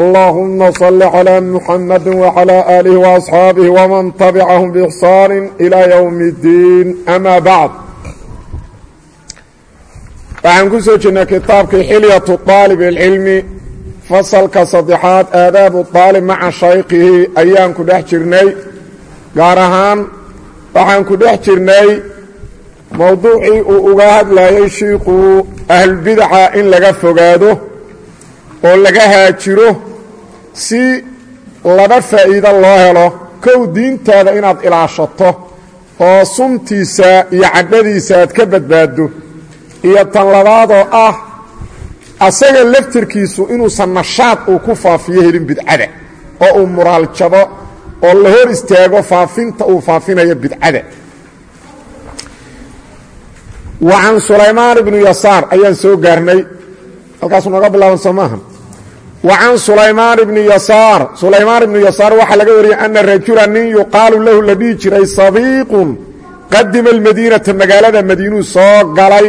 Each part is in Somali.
allahuma salli calaa muxamadi wacalaa aalihi waasxaabih waman tabicahum biixsaani ilaa yowmi iddiin amaa bacd waxaan ku soo jirnay kitaabkii xilyatu aalib ilcilmi fasalka saddexaad aadaabu aalib maca shaykhihi ayaan ku dhex jirnay. Gaar ahaan waxaan ku dhex jirnay mowduucii uu uga hadlayay shiiku ahlulbidaca in laga fogaado oo laga haajiro si laba faa'iido loo helo. Kow diintaada inaad ilaashato oo suntiisa iyo cadhadiisa aad ka badbaaddo. Iyo tan labaadoo ah asaga laftirkiisu inuusan nashaad uu ku faafiyo helin bidcada oo uu muraal jabo oo la hor istaago faafinta uu faafinayo bidcada. Wa can sulaymaan ibnu yasaar ayaan soo gaarnay. Halkaasu nooga bilaaban soo wa can sulaymaan ibni yasaar. Sulaymaan ibnu yasaar waxaa laga wariyey ana rajula nin yuqaalu lahu la dhihi jiray sabiiqun. Qadima almadiinata magaalada madiinuu soo galay.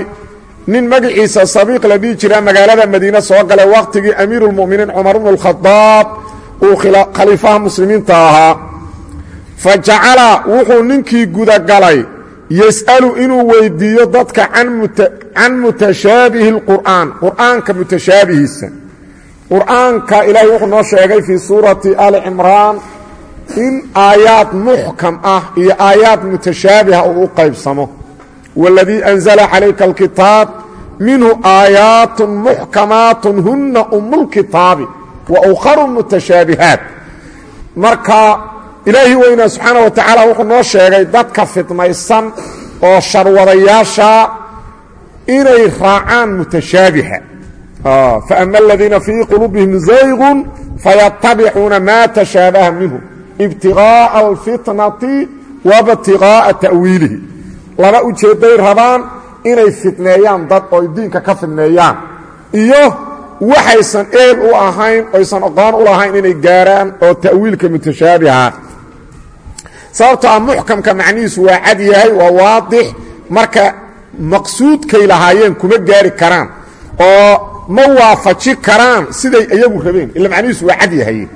Nin magaciisa sabiiq la dhihi jira magaalada madiine soo galay. Wakhtigii amiiru lmu'miniin cumar bnu lkhadaab uu khaliifaha muslimiinta ahaa. Fa jacala wuxuu ninkii gudagalay yas'alu inuu weydiiyo dadka can mutashaabihi اlqur'aan qur'aanka mutashaabihiisa qur'aanka ilaahay wuxuu noo sheegay fii suurati ali cimraan in aayaad muxkam ah iyo aayaad mutashaabiha uu u qaybsamo. Waladii anzala calayka alkitaab minhu aayaat muxkamaat huna umulkitaabi wa ukharu mutashaabihaat marka ilaahi weynaa subxaana wa tacaala wuxuu noo sheegay dadka fidmaysan oo sharwadayaasha inay raacaan mutashaabiha faama aladiina fii quluubihim zaygun fayatabicuuna maa tashaabaha minhu ibtiغaaءa alfitnati wabtiغaaءa ta'wiilihi laba ujeedday rabaan inay fidneeyaan dad oo diinka ka fidneeyaan iyo waxaysan eel u ahayn oysan oqoon u lahayn inay gaaraan oo ta'wiilka mutashaabiha sababtoo ah muxkamka macnihiisu waa cad yahay waa waadix marka maqsuudkay lahaayeen kuma gaari karaan oo ma waafaji karaan siday iyagu rabeen. Ila macnihiisu waa cad yahay.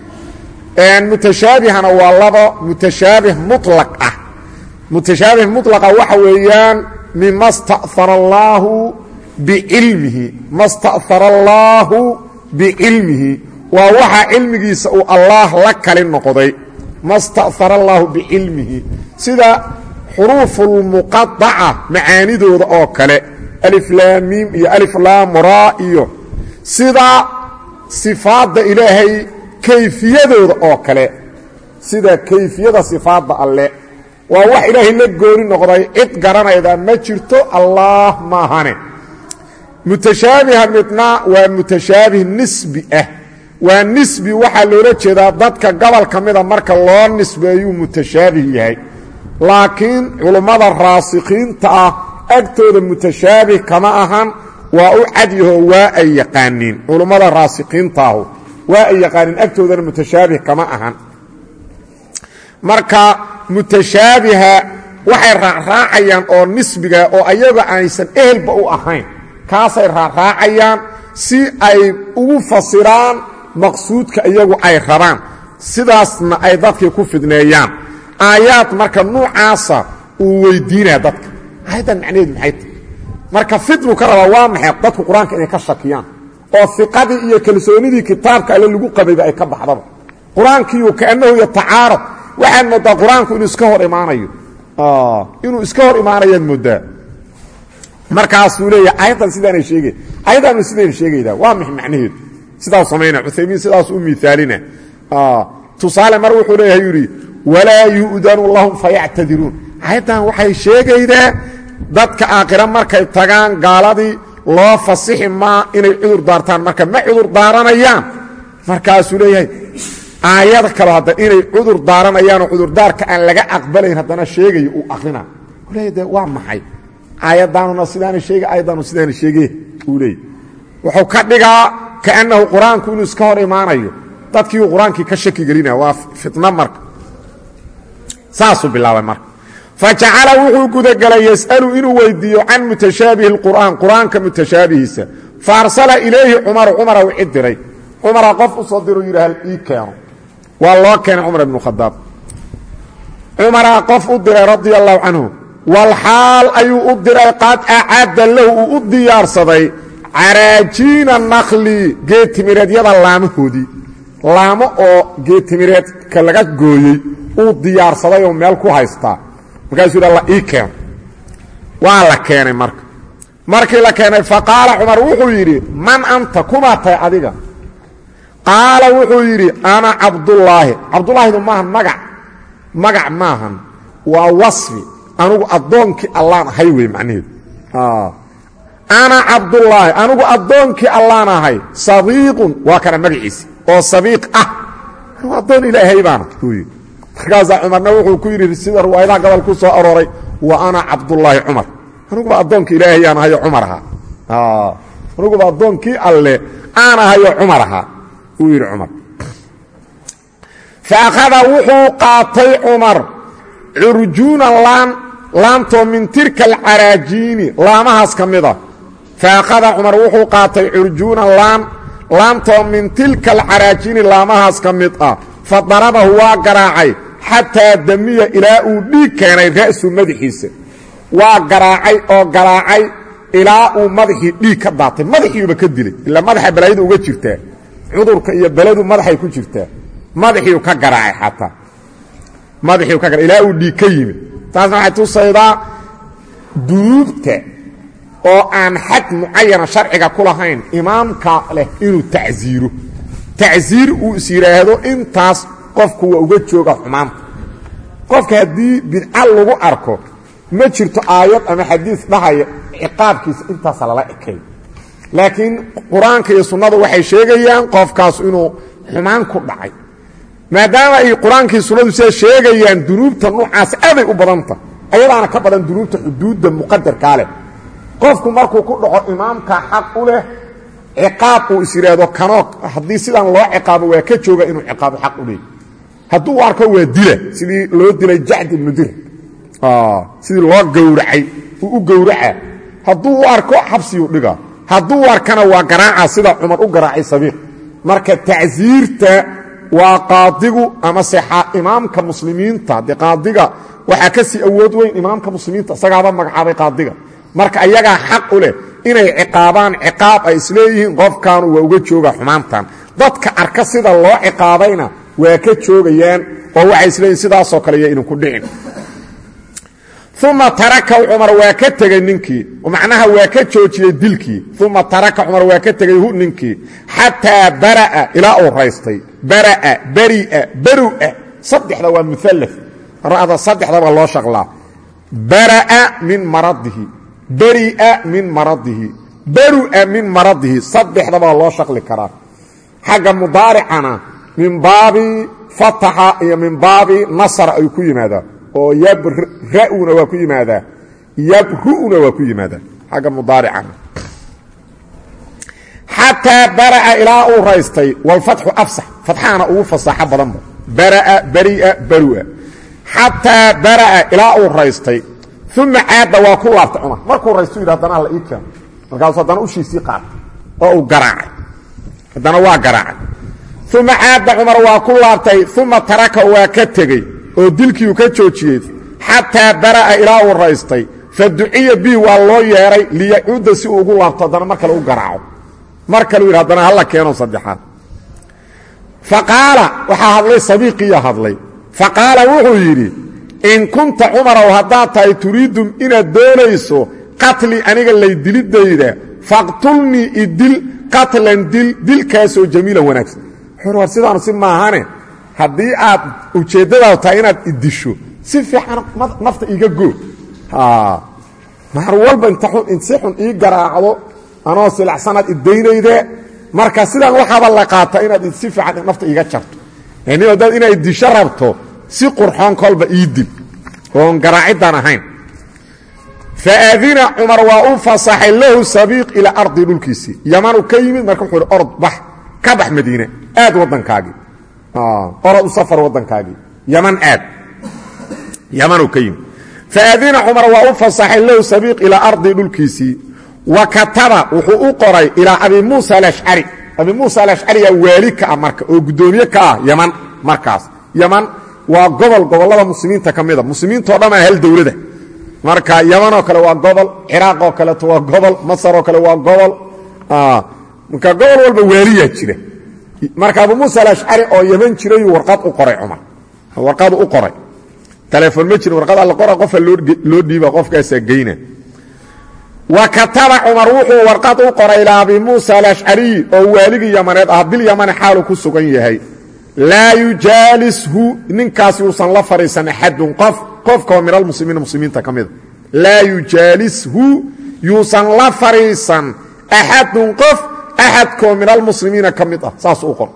Mutashaabihana waa labo mutashaabih mulaq ah. Mutashaabih mulaqa waxa weeyaan mima sta'ara allaahu bicilmihi ma sta'ara allaahu bicilmihi waa waxa cilmigiisa uu allaah la kali noqday. Ma sta'ara allaahu bicilmihi sida xuruufulmuqadaca macaanidooda oo kale. Aliflaamiim iyo aliflaamraa iyo sida sifaadda ilaahay kayfiyadooda oo kale sida kayfiyada sifaadda alle. Waa wax ilaahay la gooni noqday cid garanayda ma jirto allaah maahane mutashaabiha midna waa mutashaabih nisbi ah. Waa nisbi waxaa loola jeedaa dadka gobol ka mida marka loo nisbeeyuu mutashaabih yahay. Laakiin culummada raasikiinta ah agtooda mutashaabih kama ahan waa u cadyaho waa ay yaqaaniin. Culummada raasikiintaahu waa ay yaqaaniin. Agtoodana mutashaabih kama ahan. Marka mutashaabiha waxay raacraacayaan oo nisbiga oo ayaga aysan ehelba u ahayn. Kaasay raacraacayaan si ay ugu fasiraan maqsuudka iyagu ay rabaan. Sidaasna ay dadkii ku fidneeyaan. Aayaad marka nuucaasa uu weydiinaya dadka. Aayaddan macnaheedu maxay? tahy marka fidnu ka rabaa waa maxay? Dadku qur'aanka inay ka shakiyaan. Oo iqadii iyo kalsoonidii kitaabka alle lagu qabayba ay ka baxdaba. Qur'aankiiu kaannahu yatacaarad waxaad mooddaa qur'aanku inuu iska hor imaanayo. Inuu iska hor imaanayaad mooddaa markaasuu leeya aayaddan sidaanay sheegay. Aayaddaanu sidayna sheegaydaa. Waa max macnaheedu sidaas samayna cuthaymiin sidaas u miaalina tusaale mar wuxuu leeyahay yidhi walaa yu'danu lahum fayactadiruun. Aayaddan waxay sheegaydaa dadka aakhira markay tagaan gaaladii loo fasixi maa inay cudur daartaan. Marka ma cudur daaranayaan. Markaasuu leeyahay aayad kalo hadda inay cudur daaranayaanoo cudurdaarka aan laga aqbalayn haddana sheegaya uu akrina leey de waa maxay? Aayadaanuna sidaana sheega aayaddaanu sidaana sheege uu leey wuxuu ka dhigaa kaannahu qur'aanku inuu iska hor imaanayo. Dadkii uu qur'aankii ka shaki gelinaya waa fitno marka. Saasuu bilaabay marka fajacala wuxuu gudagelay yas'alu inuu weydiiyo can mutashaabihi اlqur'aan qur'aanka mutashaabihiisa faarsala ilayhi cumaru cumara u cid diray cumara qof u soo diru yidhi hal ii keeno waa loo keenay cumar ibnu khadaab cumaraa qof u diray radia allahu canhu walxaal ayuu u diray qad acadda lahu uu u diyaarsaday caraajiina nakli geedtimireedyada laamahoodii laamo oo geedtimireedka laga gooyey uu diyaarsaday oo meel ku haystaa markaasuu alla ii keeno waa la keenay marka. Markii la keenay faqaala cumar wuxuu yidhi man anta kumaa tahay adiga. Qaala wuxuu yidhi ana cabdullaahi. Cabdullaahidu maahan magac. Magac maahan. Waa wasfi. Anugu addoonkii allaan ahay wey macnaheedu. Ana cabdullaahi. Anugu addoonkii allaan ahay. Sabiiqun waa kana magaciisi. Oo sabiiq ah. Anugu addoon ilaahay baana uu yidhi markaasaa cumarna wuxuu ku yidhi sida riwaayadaha gobol ku soo arooray wa ana cabdullaahi cumar. Anuguba addoonkii ilaahay aan ahayo cumar ahaa. Anuguba addoonkii alle aan ahayo cumar ahaa uu yidhi cumar. Faakhada wuxuu qaatay cumar curjuunan laan laantoo min tirka alcaraajiini laamahaas ka mida. Faakhada cumar wuxuu qaatay curjuunan laan laantoo min tilka alcaraajiini laamahaas ka mid ah. Fa darabahu waa garaacay xataa damiya ilaa uu dhiig keenay ra'su madaxiisa. Waa garaacay oo garaacay ilaa uu madaxii dhiig ka daatay. Madaxiiuba ka dilay. Ilaa madaxa balaayadu uga jirtaa. Cudurka iyo beladu madaxay ku jirtaa. Madaxiiu ka garaacay xataa. Madaxiiu ka ilaa uu dhiig ka yimid. Taasna waxay tusaydaa dunuubta oo aan xad mucayana sharciga ku lahayn imaamka leh inuu tacsiiro. Tacsiir uu is intaas qofku waa uga jooga xumaanta qofka haddii bidca lagu arko ma jirto aayad ama xadiis dhahaya ciqaabkiisa intaasa lala ekay laakiin qur'aanka iyo sunnadu waxay sheegayaan qofkaas inuu xumaan ku dhacay. Maadaama ay qur'aankii sunnadu sida sheegayaan dunuubta nuucaas aaday u badanta ayadaana ka badan dunuubta xuduudda muqadarkaa leh. Qofku markuu ku dhaco imaamka xaq u leh ciqaab uu is yidhaahdo kanoo haddii sidaan loo ciqaabo waa ka jooga inuu ciqaabo xaq u leeyay hadduu arko waa dila. Sidii loo dilay jacd ibnu dir sidii loo gowracay uu u gowraca. Hadduu u arko xabsiyuu dhiga. Hadduu arkana waa garaaca sida cumar u garaacay sabiiq marka tacsiirta waa qaadigu amase imaamka muslimiinta. Dee qaadiga waxaa ka sii awood weyn imaamka muslimiinta isagaaba magacaabay qaadiga. Marka ayagaa xaq u leh inay ciqaabaan ciqaab ay isleeyihiin qofkaanu waa uga jooga xumaantan dadka arka sida loo ciqaabayna waa ka joogayaan oo waxay isleeyihin sidaasoo kale iyo idinku dhicin. Uma taraka cumar waa ka tegey ninkii macnaha waa ka joojiyey dilkii. Uma taraka cumar waa ka tegey hu ninkii. Xataa bara'a ilaa uu raystay. Bara'a bari'a barua. Saddexda waa mualla ra'da saddexdaba loo shaqlaa. Bara'a min maradihi. Bari'a min maradihi. Barua min maradihi. Saddexdaba loo shaqli karaa. Xagga mudaaricana min baabi fataxa iyo min baabi nasr ay ku yimaadaan oo yabra'una waa ku yimaadaa yabru'una waa ku yimaadaa xagga mudaaricana. Xataa bara'a ilaa uu raystay walfatxu afsax fatxaana ugu fasaaxo badanba bara'a bari'a barua. Xataa bara'a ilaa uu raystay uma caadda waa ku laabtay cumar markuu raystu yidhi haddana alla ii keeno markaasuu haddana ushiisii qaatay oo uu garaacay. Haddana uma caadda cumar waa ku laabtay uma taraka waa ka tegey oo dilkiiu ka joojiyey xataa bara'a ilaa uu raystay fa duciya bi waa loo yeedhay liyacuudda si uu ugu laabto haddana mar kale u garaaco mar kale u yidhi haddana halla keeno saddexaad fa qaala waxaa hadlay sabiiqiya hadlay fa qaala wuxuu yidhi in kunta cumarow haddaad tahay turiidum inaad doonayso qatli aniga lay dilidayda faqtulnii idil qatlan dil dilkaasoo jamiilan war sidaanu si maahane haddii aad ujeeddadaadu tahay inaad idisho si fiican nafta iiga goo mar walba in si xun ii garaacdo anoo silacsanaad idaynayde marka sidaan waxaaba la qaata inaad si fiican nafta iiga jarto. Nin dad inay disho rabto si qurxoon kolba ii dil oon garaaciddan ahayn. Faadina cumar waa u fasaxay lahu sabiiq ilaa ardi dhulkiisii yamanu ka yimid marka wuxuu hi orod bax ka bax madiine aad waddankaagii orod u safar waddankaagii yaman aad. Yamanu ka yimid. Faadina cumar waa u fasaxay lahu sabiiq ilaa ardi dhulkiisii wa kataba wuxuu u qoray ilaa abi muusa alashcari abi muusa alashcariya waali ka ah marka oo guddoomiye ka ah yaman markaas. Yaman waa gobol gobollada muslimiinta ka mida muslimiintao dhan aa dowladda marka yamanoo kale waa gobol ciraaqoo kaleeto waa gobol masaroo kale waa gobol. Marka gobol walba waaliyaa jira marka abu muusa alashcari oo yaman jirayuu warqad u qoray cumar. Warqadu u qoray. Telefoon ma warqad alla qora qofa loo dhiiba qofkaasaa geyna. Wa kataba cumar wuxuu warqad u qoray ilaa abi muusa alashcariy oo waaligii yamaneed ah bil yamani xaalu ku sugan yahay. Laa yujaalishu ninkaas yuusan la fadhiisan axadun qof qofkao min almuslimiina muslimiinta ka mida laa yujaalishu yuusan la fadhiisan axadun qof axadkoo min almuslimiina ka mid ah saas u qor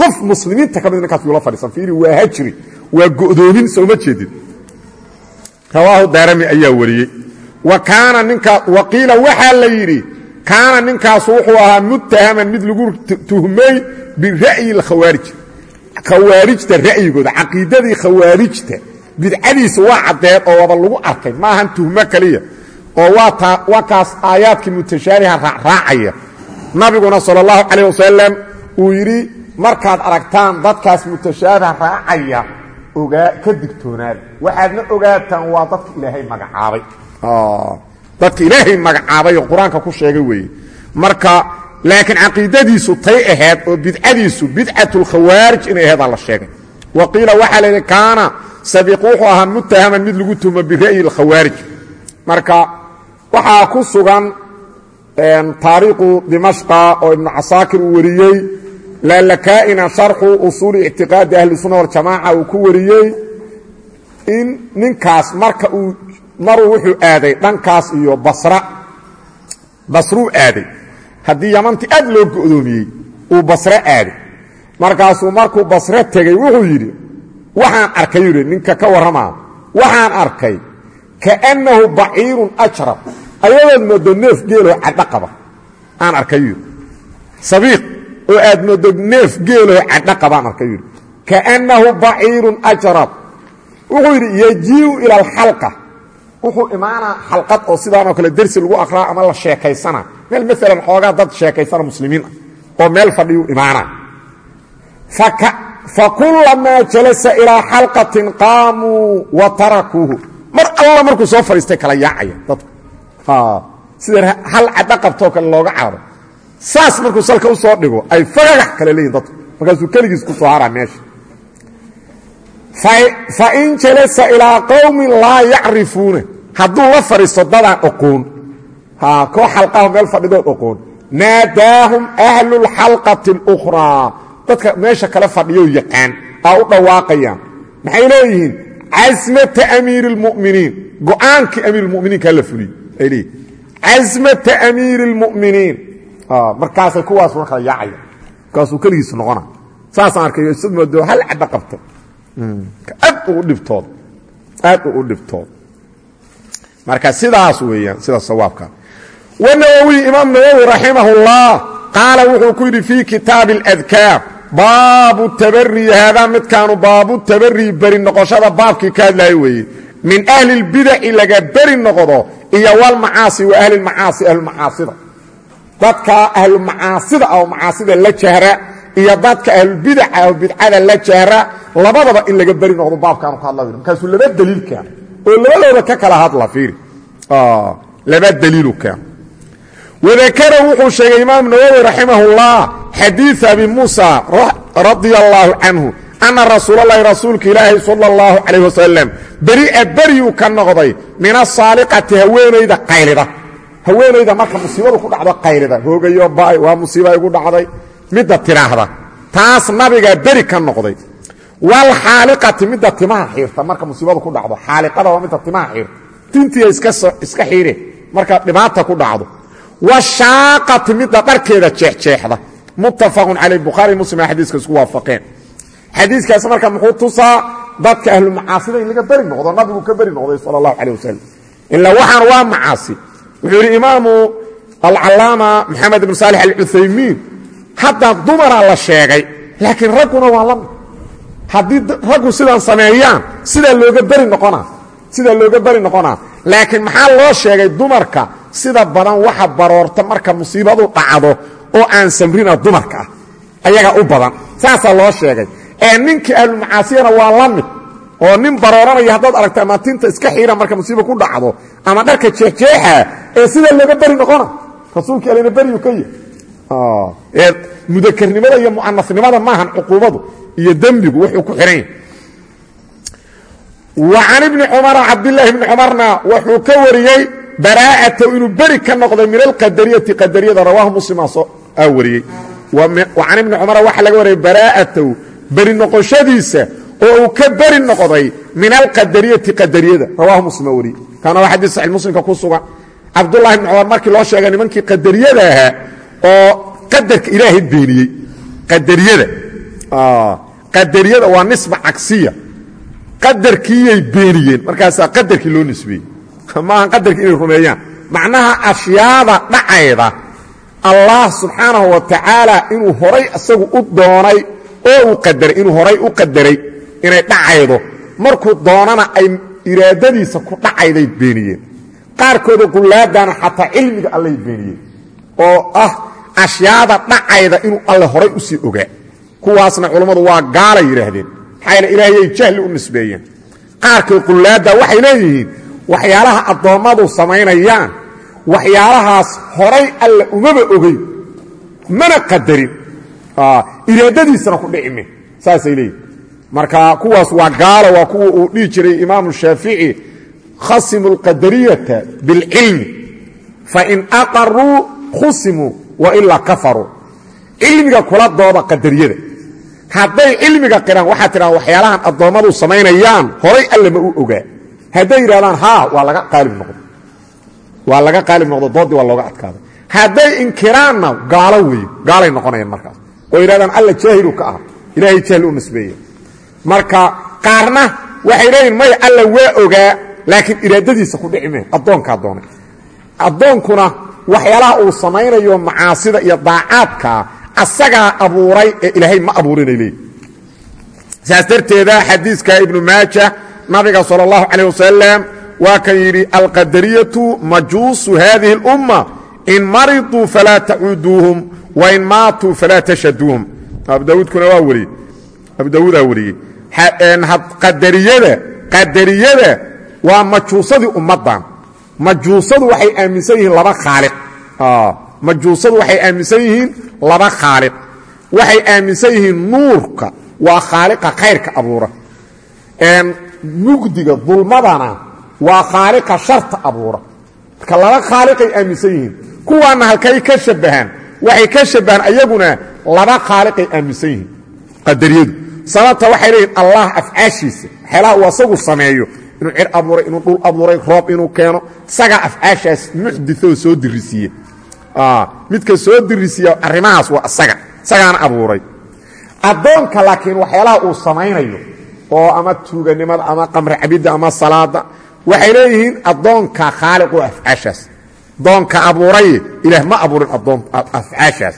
qof muslimiinta ka mid ninkaas yuu la fadhiisan fiiri waa hajri waa go'doomin sooma jeedin rawaahu daarami ayaa wariyey wa kaana ninkaa wa qiila waxaa la yidhi kaana ninkaasu wuxuu ahaa muttahaman mid lagu tuhmay bira'yi alkhawaarij khawaarijta ra'yigooda caqiidadii khawaarijta bidcadiisa waa caddeed oo waba lagu arkay maahan tuhmo keliya oo waa kaas aayaadkii mutashaabiha raacraacaya nabiguna sal اllahu calayh wasalam uu yidhi markaad aragtaan dadkaas mutashaabiha raacaya ogaa ka digtoonaada waxaadna ogaataan waa dadka ilaahay magacaabay dadka ilaahay magacaabay oo qur-aanka ku sheegay weeye marka laakiin caqiidadiisu tay ahayd oo bidcadiisu bidcat اlkhawaarij inay aheedaa la sheegay wa qiila waxaa la yidhi kaana sabiiq wuxuu ahaa muttahaman mid lagu tumo bira'yi اlkhawaarij marka waxaa ku sugan taariikhu dimashqa oo ibnu casaakir uu wariyey laalakaa'ina sharxu usuuli ictiqaadi ahli sunna waljamaaca uu ku wariyey in ninkaas marka uu maruu wuxuu aaday dhankaas iyo basra. Basruu aaday. Haddii yamanti aad loo go'doomiyey uu basre aaday. Markaasuu markuu basre tegey wuxuu yidhi waxaan arkay yidhi ninka ka warramaa waxaan arkay kaannahu baciirun ajrab ayadood moodo neef geeloo cadho qaba aan arkay yidhi sabiiq oo aad moodo neef geeloo cadho qabaan arkay yidhi kaannahu baciirun ajrab. Wuxuu yidhi yajiiu ila alxalqa. Wuxuu imaanaa xalqad oo sidaanoo kale dersi lagu aqraa ama la sheekaysana meel maalan xoogaa dad sheekaysana muslimiin ah oo meel fadhiyuu imaanaa. Fakulamaa jalasa ilaa xalqatin qaamuu wa tarakuuhu. Mar alla markuu soo fadhiistay kala yaacaya dadku sida hal cadho qabtoo kale looga caado saas markuu salka u soo dhigo ay fagagax kale leeyihiin dadku. Markaasuu keligiis ku soo haraa meesha. Fain jalasa ilaa qowmin laa yacrifuuna hadduu la fadhiisto dadaan oqoon. Koo xalqaho meel fadhidood oqoon. Naadaahum ahlu lxalqati اlukhraa dadka meesha kale fadhiyo yaqaan aa u dhawaaqayaan. Maxay leeyihiin? Casmata amiiri اlmuminiin go'aankii amiirmuminiinkaa la fuliyey casmata amiiri اlmuminiin markaasay kuwaas una kala yaacaya markaasuu keligiis noqona saasaan arkay isad moodo hal cadho qabta aad ugu dhibtood aad ugu dhibtood marka sidaas weeyaan sida sawaabka wanawowi imaam nawowi raximah اllah qaala wuxuu ku yidhi fii kitaabi اladkaar baabu tabari haadaa midkaanu baabu tabari beri noqoshada baabkii ka hadlaaya weeye min ahli اlbidaci laga beri noqdo iyo walmacaasi wa ahli macaasi ahlumacaasida dadka ahlumacaasida oo macaasida la jahra iyo dadka ahlulbidaca oo bidcada la jahra labadaba in laga beri noqdo baabkaanu ka hadla markaasuu laba daliil keen oo labadooda ka kala hadla fiiri laba daliilu keen wadakara wuxuu sheegay imaam nawowi raximah اllah xadiiث abi muusa radia اllaahu canhu ana rasuulalahi rasuulka ilaahi salى اllahu calayh wasalam beri'a beryuu ka noqday min asaaliqati haweenayda qaylida haweenayda marka musiibadu ku dhacdo qaylida hoogayo ba'ay waa musiiba igu dhacday midda tidhaahda taas nabigaa beri ka noqday walxaaliqati midda timaha xiirta marka musiibadu ku dhacdo xaaliqada waa midda timaha xiirta tintiya iska xiire marka dhibaata ku dhacdo washaaqati midda dharkeeda jeexjeexda muttafaqun caley bukhaari muslim a xadiiska isku waafaqeen xadiiskaas marka muxuu tusaa dadka ahlu macaasida in laga beri noqdo nabigu ka beri noqday sal allahu caleh wasalam ilaa waxaan waa macaasi. Wuxuu yidhi imaamu alcalaama maxamed ibn saalix alcuthaymiin haddaa dumaraa la sheegay laakiin ragguna waa la mid haddii raggu sidaan sameeyaan sidaa looga beri noqonaa sidaa looga beri noqonaa. Laakiin maxaa loo sheegay dumarka sida badan waxa baroorta marka musiibadu dhacdo oo aan samrina dumarka ah ayagaa u badan. Saasaa loo sheegay ee ninkii ahlumacaasiyana waa la oo nin barooranaya haddaad aragta ama tinta iska xiira marka musiiba ku dhacdo ama dharka jeexjeexa ee sidaa looga beri noqona. Rasuulka alena beriyu ka yahy ee mudakarnimada iyo mu'anasnimada maahan cuquubadu iyo dembigu wuxuu ku xihan yahay. Wa can ibni cumara cabdilaahi bni cumarna wuxuu ka wariyey baraa'ata inuu beri ka noqday min alqadariyati qadariyada rawaahu muslima aa wariyey. Wa ibni beri noqoshadiisa oo uu ka beri noqday min alqadariyati qadariyada. Rawaahu muslim aa wariyey kaana waa xadiis saxi muslimka ku sugan. Cabdullahi bni cumar markii loo sheegay nimankii qadariyada ahaa oo qadarka ilaahay beeniyey. Qadariyada. Qadariyada waa nisba cagsiya. Qadarkiiyay beeniyeen. Markaasaa qadarkii loo nisbeeyey. Maaha qadarkii inay rumeeyaan. Macnaha ashyaada dhacayda allah subxaanahu wa tacaala inuu horay isagu u doonay oo uu qadaray inuu horay u qadaray inay dhacaydo markuu doonana ay iraadadiisa ku dhacayday beeniyeen. Qaarkooda qullaadana xataa cilmiga allay beeniyeen oo ah ashyaada dhacayda inuu alle horay u sii ogaa. Kuwaasna culammadu waa gaalay yidhaahdeen maxaa yaele ilaahayay jahli u nisbeeyeen. Qaarkood qullaadda waxay leeyihiin waxyaalaha addoommadu samaynayaan waxyaalahaas horay alle umaba ogeyn mana qadarin iraadadiisana ku dhicime saasay leeyihiin marka kuwaas waa gaalo waa kuwa uu dhihi jiray imaamu shaafici khasimu alqadariyata bilcilmi fain aqaruu khusimuu wailaa kafaruu cilmiga kula dooda qadariyada. Hadday cilmiga qiraan waxaa tidhahda waxyaalahan addoommadu samaynayaan horay alle u ogaa. Hadday yidhahdaan haa waa laga qaalib noqdo waa laga qaalib noqdo doodii waa looga adkaaday. Hadday inkiraanna gaalo weeye gaalay noqonayaan markaas oo yidhahdaan alla jaahilu ka ah. Ilaahay jahl u nisbeeye marka qaarna waxay leeyihiin maya alla waa ogaa laakiin iraadadiisa ku dhici meen addoonkaa doonay. Addoonkuna waxyaalaha uu samaynayo macaasida iyo daacaadkaa asagaa abuuray ee ilaahay ma abuurinay leeyihi saas darteeda xadiiska ibnu maaja nabiga sala allahu calayh wasalam waa kan yidhi alqadariyatu majuusu haadihi اlumma in mariduu falaa tacuuduuhum wain maatuu falaa tashaduuhum abu dawuudkuna waa wariyey abu wariyey qadariyada qadariyada waa majuusadii ummaddan majuusadu waxay aaminsan yihiin laba khaaliq. Majuusadu waxay aaminsan yihiin laba khaaliq. Waxay aaminsan yihiin nuurka. Waa khaaliqa khayrka abuura. Mugdiga dulmadana waa khaaliqa sharta abuura. Marka laba khaaliqay aaminsan yihiin. Kuwaana halkay ka shabahaan waxay ka shabahaan ayaguna laba khaaliqay aaminsan yihiin. Qadariyadu sababta waxay leeyihiin allah afcaashiisa. Waxyaalaha uu asagu sameeyo. Inuu cir abuuray inuu dhul abuuray roob inuu keeno. Isagaa afcaashaas muxditoo soo dirisiiye midka soo dirisiiya arrimahaas waa isaga. Isagaana abuuray. Addoonka laakiin waxyaalaha uu samaynayo oo ama tuuganimada ama qamri cabidda ama salaada waxay leeyihiin addoonka khaaliq oo afcaashaas addoonka abuuraye ilaah ma abuurin afcaashaas.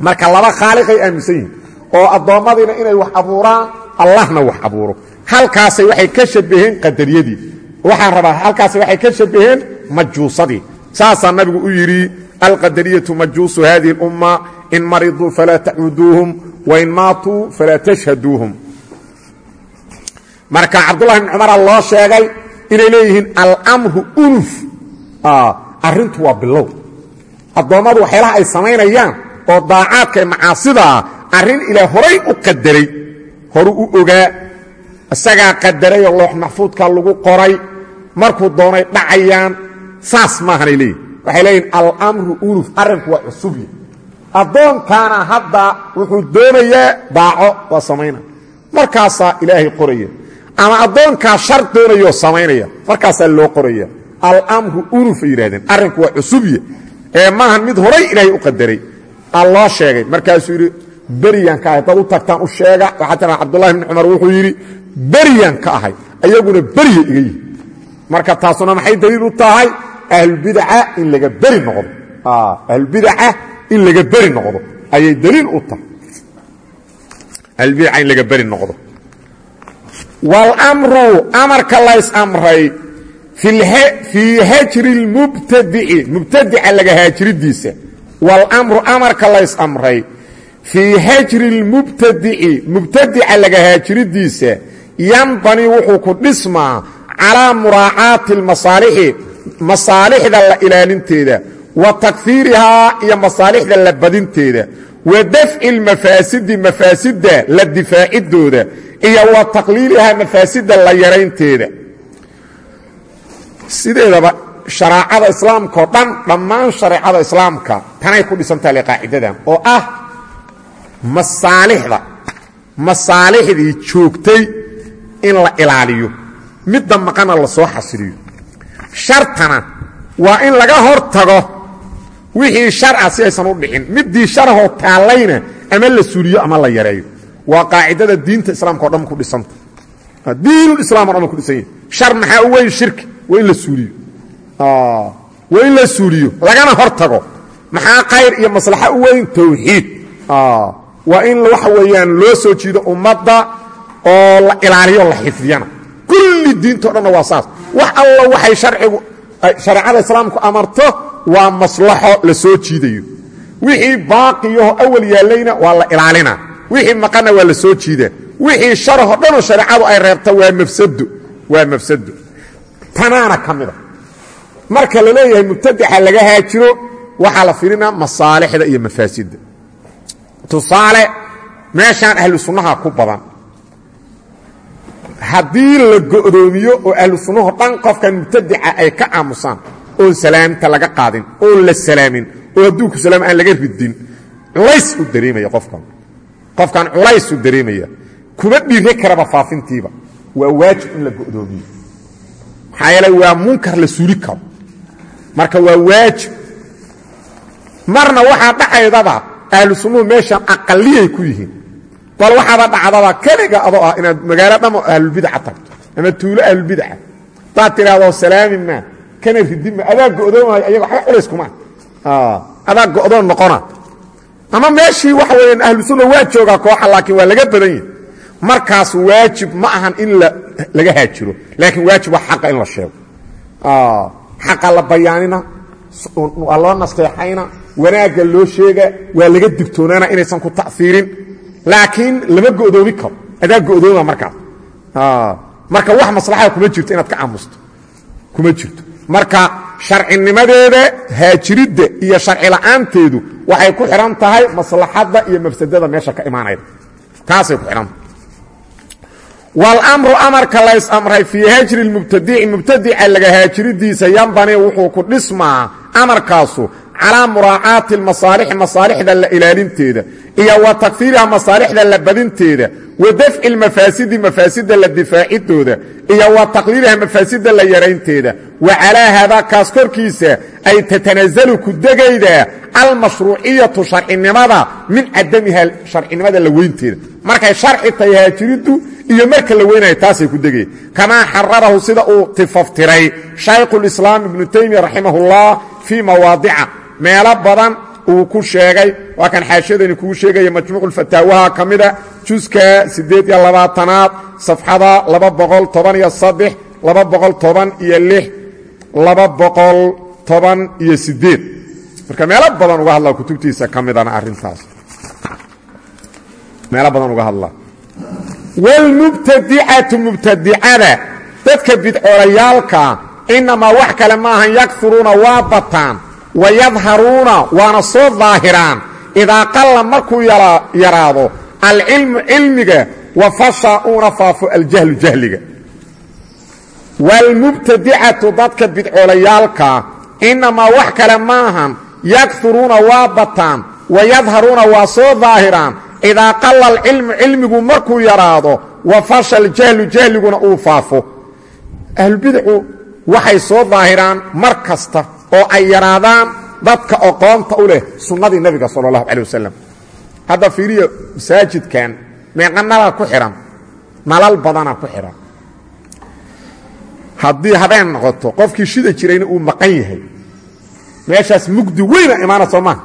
Marka laba khaaliqay aaminsan yihiin oo addoommadiina inay wax abuuraan allahna wax abuuro. Halkaasay waxay ka shabaheen qadariyadii. Waxaan rabaa halkaasay waxay ka shabaheen majuusadii saasaa nabigu u yidhi alqadariyatu majuusu hadihi اlumma in mariduu falaa tacuuduuhum wain maatuu falaa tashhaduuhum. Marka cabdullahi bn cumara loo sheegay inay leeyihiin almru unuf arrintu waa bilow. Addoommadu waxyaalaha ay samaynayaan oo daacaadka ee macaasidaa arrin ilaa horay u qadaray horu u ogaa. Isagaa qadarayoo loox maxfuudka lagu qoray markuu doonay dhacayaan saas maahanay leeyihiin waxay leeyihiin almru unuf arrinku waa cusubya addoonkaana hadda wuxuu doonayaa daaco waa samayna. Markaasaa ilaahay qoraya. Ama addoonkaa shar doonayoo samaynaya markaasaa loo qoraya almru unufay yidhahdeen arrinku waa cusubya ee maahan mid horay ilaahay u qadaray. Aa loo sheegay. Markaasuu yidhi beryan ka ahay. Dad u tagtaan u sheega waxaa tiraa cabdullahi bni cumar wuxuu yidhi beryan ka ahay. Ayaguna berya iga yihi marka taasuna maxay daliil u tahay? Ahlulbidaca in laga beri noqdo. Ahlulbidaca in laga beri noqdo. Ayay daliil u tahay. Ahlulbidaca in laga beri noqdo. Wاlmru amarka lays amray fii hajri اlmubtadici mubtadica laga haajiridiisa wاlmru amarka lays amray fii hajri اlmubtadici mubtadica laga haajiridiisa yanbani wuxuu ku dhismaa calىa muraacaati اlmasaalixi masaalixda la ilaalinteeda wa takfiirihaa iyo masaalixda la badinteeda wa dafci اlmafaasidi mafaasidda la difaacidooda iyo wa taqliilihaa mafaasida la yaraynteeda sideedaba shareecada islaamkaoo dhan dhammaan shareecada islaamka tanay ku dhisantaha qaacidadan oo ah masaalixda masaalixdii joogtay in la ilaaliyo midda maqana la soo xasiliyo shartana waa in laga hor tago wixii shar ah si aysan u dhicin. Middii sharahoo taallayna ama la suuliyo ama la yareeyo. Waa qaacidada diinta islaamka o dhan ku dhisanta diinulislaam o dhan ku dhisan yahi shar maxaa u weyn? Shirki waa in la suuliyo waa in la suuliyo lagana hor maxaa khayr iyo maslaxa u weyn? Tawxiid. Waa in waxa weeyaan loo soo jiido ummadda oo la ilaaliyo la xifdiyana. Kulli diinto dhanna waa saas. Wax alla waxay harcigu shareecada islaamku amarto waa maslaxo la soo jiidayo. Wixii baaqiyaho awal yaallayna waa la ilaalina. Wixii maqanna waa la soo jiidaa wixii sharaho dhanoo shareecadu ay reebta waa mafsado waa mafsado tanaana ka mida. Marka la leeyahay mubtadixa laga haajiro waxaa la firinaa masaalixda iyo mafaasidda tusaale meeshaan ahlu sunnaha ku badan. Haddii la go'doomiyo oo ahlu sunnaho dhan qofkan mubtadica ay ka aamusaan oon salaamta laga qaadin oon la salaamin oo adduunku salaam aan laga ridin culays u dareemaya qofkan. Qofkan culays u dareemaya. Kuma dhiire karaba faafintiiba. Waa waajib in la go'doomiyo maxaa waa munkar la suuli karo. Marka waa waajib. Marna waxaa dhacaydaba ahlu sunnuhu meeshan aqaliyay ku yihiin. Bal waxaaba dhacdaba keliga adoo ah inaad magaalo dhamo ahlulbidaca tagto ama tuulo ahlulbidaca hadaad tidhahdoo salaami maa kana ridima adaa go'doomayo ayaga waxba culays kuma. Adaa go'doon noqona. Ama meeshii waxa weeyaan ahlu sunna waa joogaa kooxa laakiin waa laga badan yahi markaas waajib ma ahan in laga haajiro laakiin waajib waa xaqa in la sheego. Xaqa la bayaanina waa loo nasteexayna wanaagga loo sheega waa laga digtoonaana inaysan ku ta'iirin laakiin lama go'doomi karo adaa go'dooma markaas marka wax maslaxada kuma jirto inaad ka aamusto. Kuma jirto. Marka sharcinimadeeda haajiridda iyo sharci la'aanteedu waxay ku xidhan tahay maslaxadda iyo mafsadada meesha ka imaanayda. Taasay ku xidhanta wاlmru amarka lays amray fii hajri mubtadici mubtadica laga haajiridiisa yanbani wuxuu ku dhismaa amarkaasu calaa muraacaati masaalixi masaalixda la ilaalinteeda iyo wa takfiiriha masaalixda la badinteeda wa dafci mafaasidi mafaasida la difaacidooda iyo wa taqliiliha mafaasida la yaraynteeda. Wa calaa haadaa kaas korkiisa ay tatanazalu ku degaydaa almashruuciyatu sharcinimada min cadamiha sharcinimada la weynteeda. Markay sharci tahay haajiriddu iyo marka la weynayo taasay ku degaya kamaa xararahu sida uu tifaftiray shaykhulislaam ibnu taymiya raximahullah fii mawaadica. Meelo badan uu ku sheegay waa kan xaashiyadani kuu sheegaya majmuuculfataawaha ka mida juska siddeed iyo labaatanaad safxada laba boqol iyo saddex iyo lix laba boqol toban iyo siddeed. Marka meelo badan uga hadlaa kutubtiisa ka arrintaas. Meelo badan uga hadlaa wاlmubtadicatu mubtadicada dadka bidcoolayaalka inamaa wax kale maahan yakfuruuna waa bataan wayadharuuna waana soo daahiraan idaa qalla markuu yaraado alcilmu cilmiga wa fasha uuna faafo aljahlu jahliga wاlmubtadicatu dadka bidcoolayaalka inamaa wax kale maahan yakfuruuna waa bataan wayadharuuna waa soo daahiraan idaa qalla alcilmu cilmigu markuu yaraado wa fasha aljahlu jahliguna uu faafo ahlulbidacu waxay soo daahiraan mar kasta oo ay yaraadaan dadka aqoonta u leh sunnadii nebiga sala allahu calay wasalam hadda fiiriya masaajidkan meeqa nalaa ku xidhan nalal badanaa ku xidhan haddii habeen noqoto qofkii shida jirayna uu maqan yahay meeshaas mugdi weyna imaana soo maha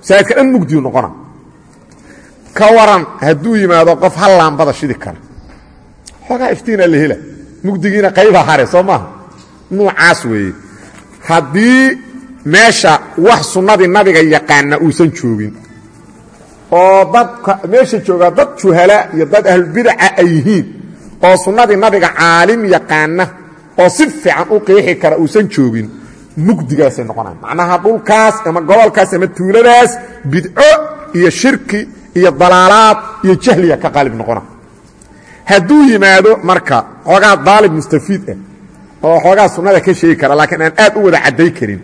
masaajidka dhan mugdiu noqona ka waran hadduu yimaado qof hal laambada shidi kara. Xoogaa iftiina la hela. Mugdigiina qaybaa hare soo maaha? Nuucaas weeye. Haddii meesha wax sunnadii nabiga yaqaana uusan joogin oo dadka meesha joogaa dad juhala iyo dad ahlulbidaca ay yihiin oo sunnadii nabiga caalim yaqaana oo si fiican u qiixi kara uusan joogin mugdigaasay noqonayan macnaha dhulkaas ama gobolkaas ama tuuladaas bidco iyo shirki iyo dalaalaad iyo jahliya ka qaalib noqona. Hadduu yimaado marka xoogaa daalib mustafiid ah oo xoogaa sunnada ka sheegi kara laakiin aan aad u wada cadday karin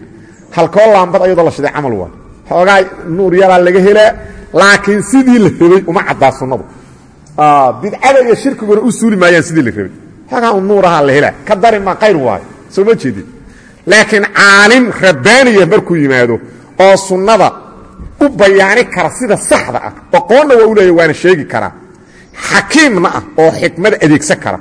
halkoo laambad ayadoo la shiday camal waa xoogaa nuur yaraa laga helaa laakiin sidii la rabay uma caddaa sunnadu. Bidcada iyo shirkiguna u suuli maayaan sidii la rabay. Xoogaa un nuurahaa la helaa ka darin maa qayr waayo soo ma jeedin? Laakiin caalim rabbaaniya markuu yimaado oo sunnada u bayaani kara sida saxda ah oqoonna waa u leeya waana sheegi karaa xakiimna ah oo xikmada adeegsan kara.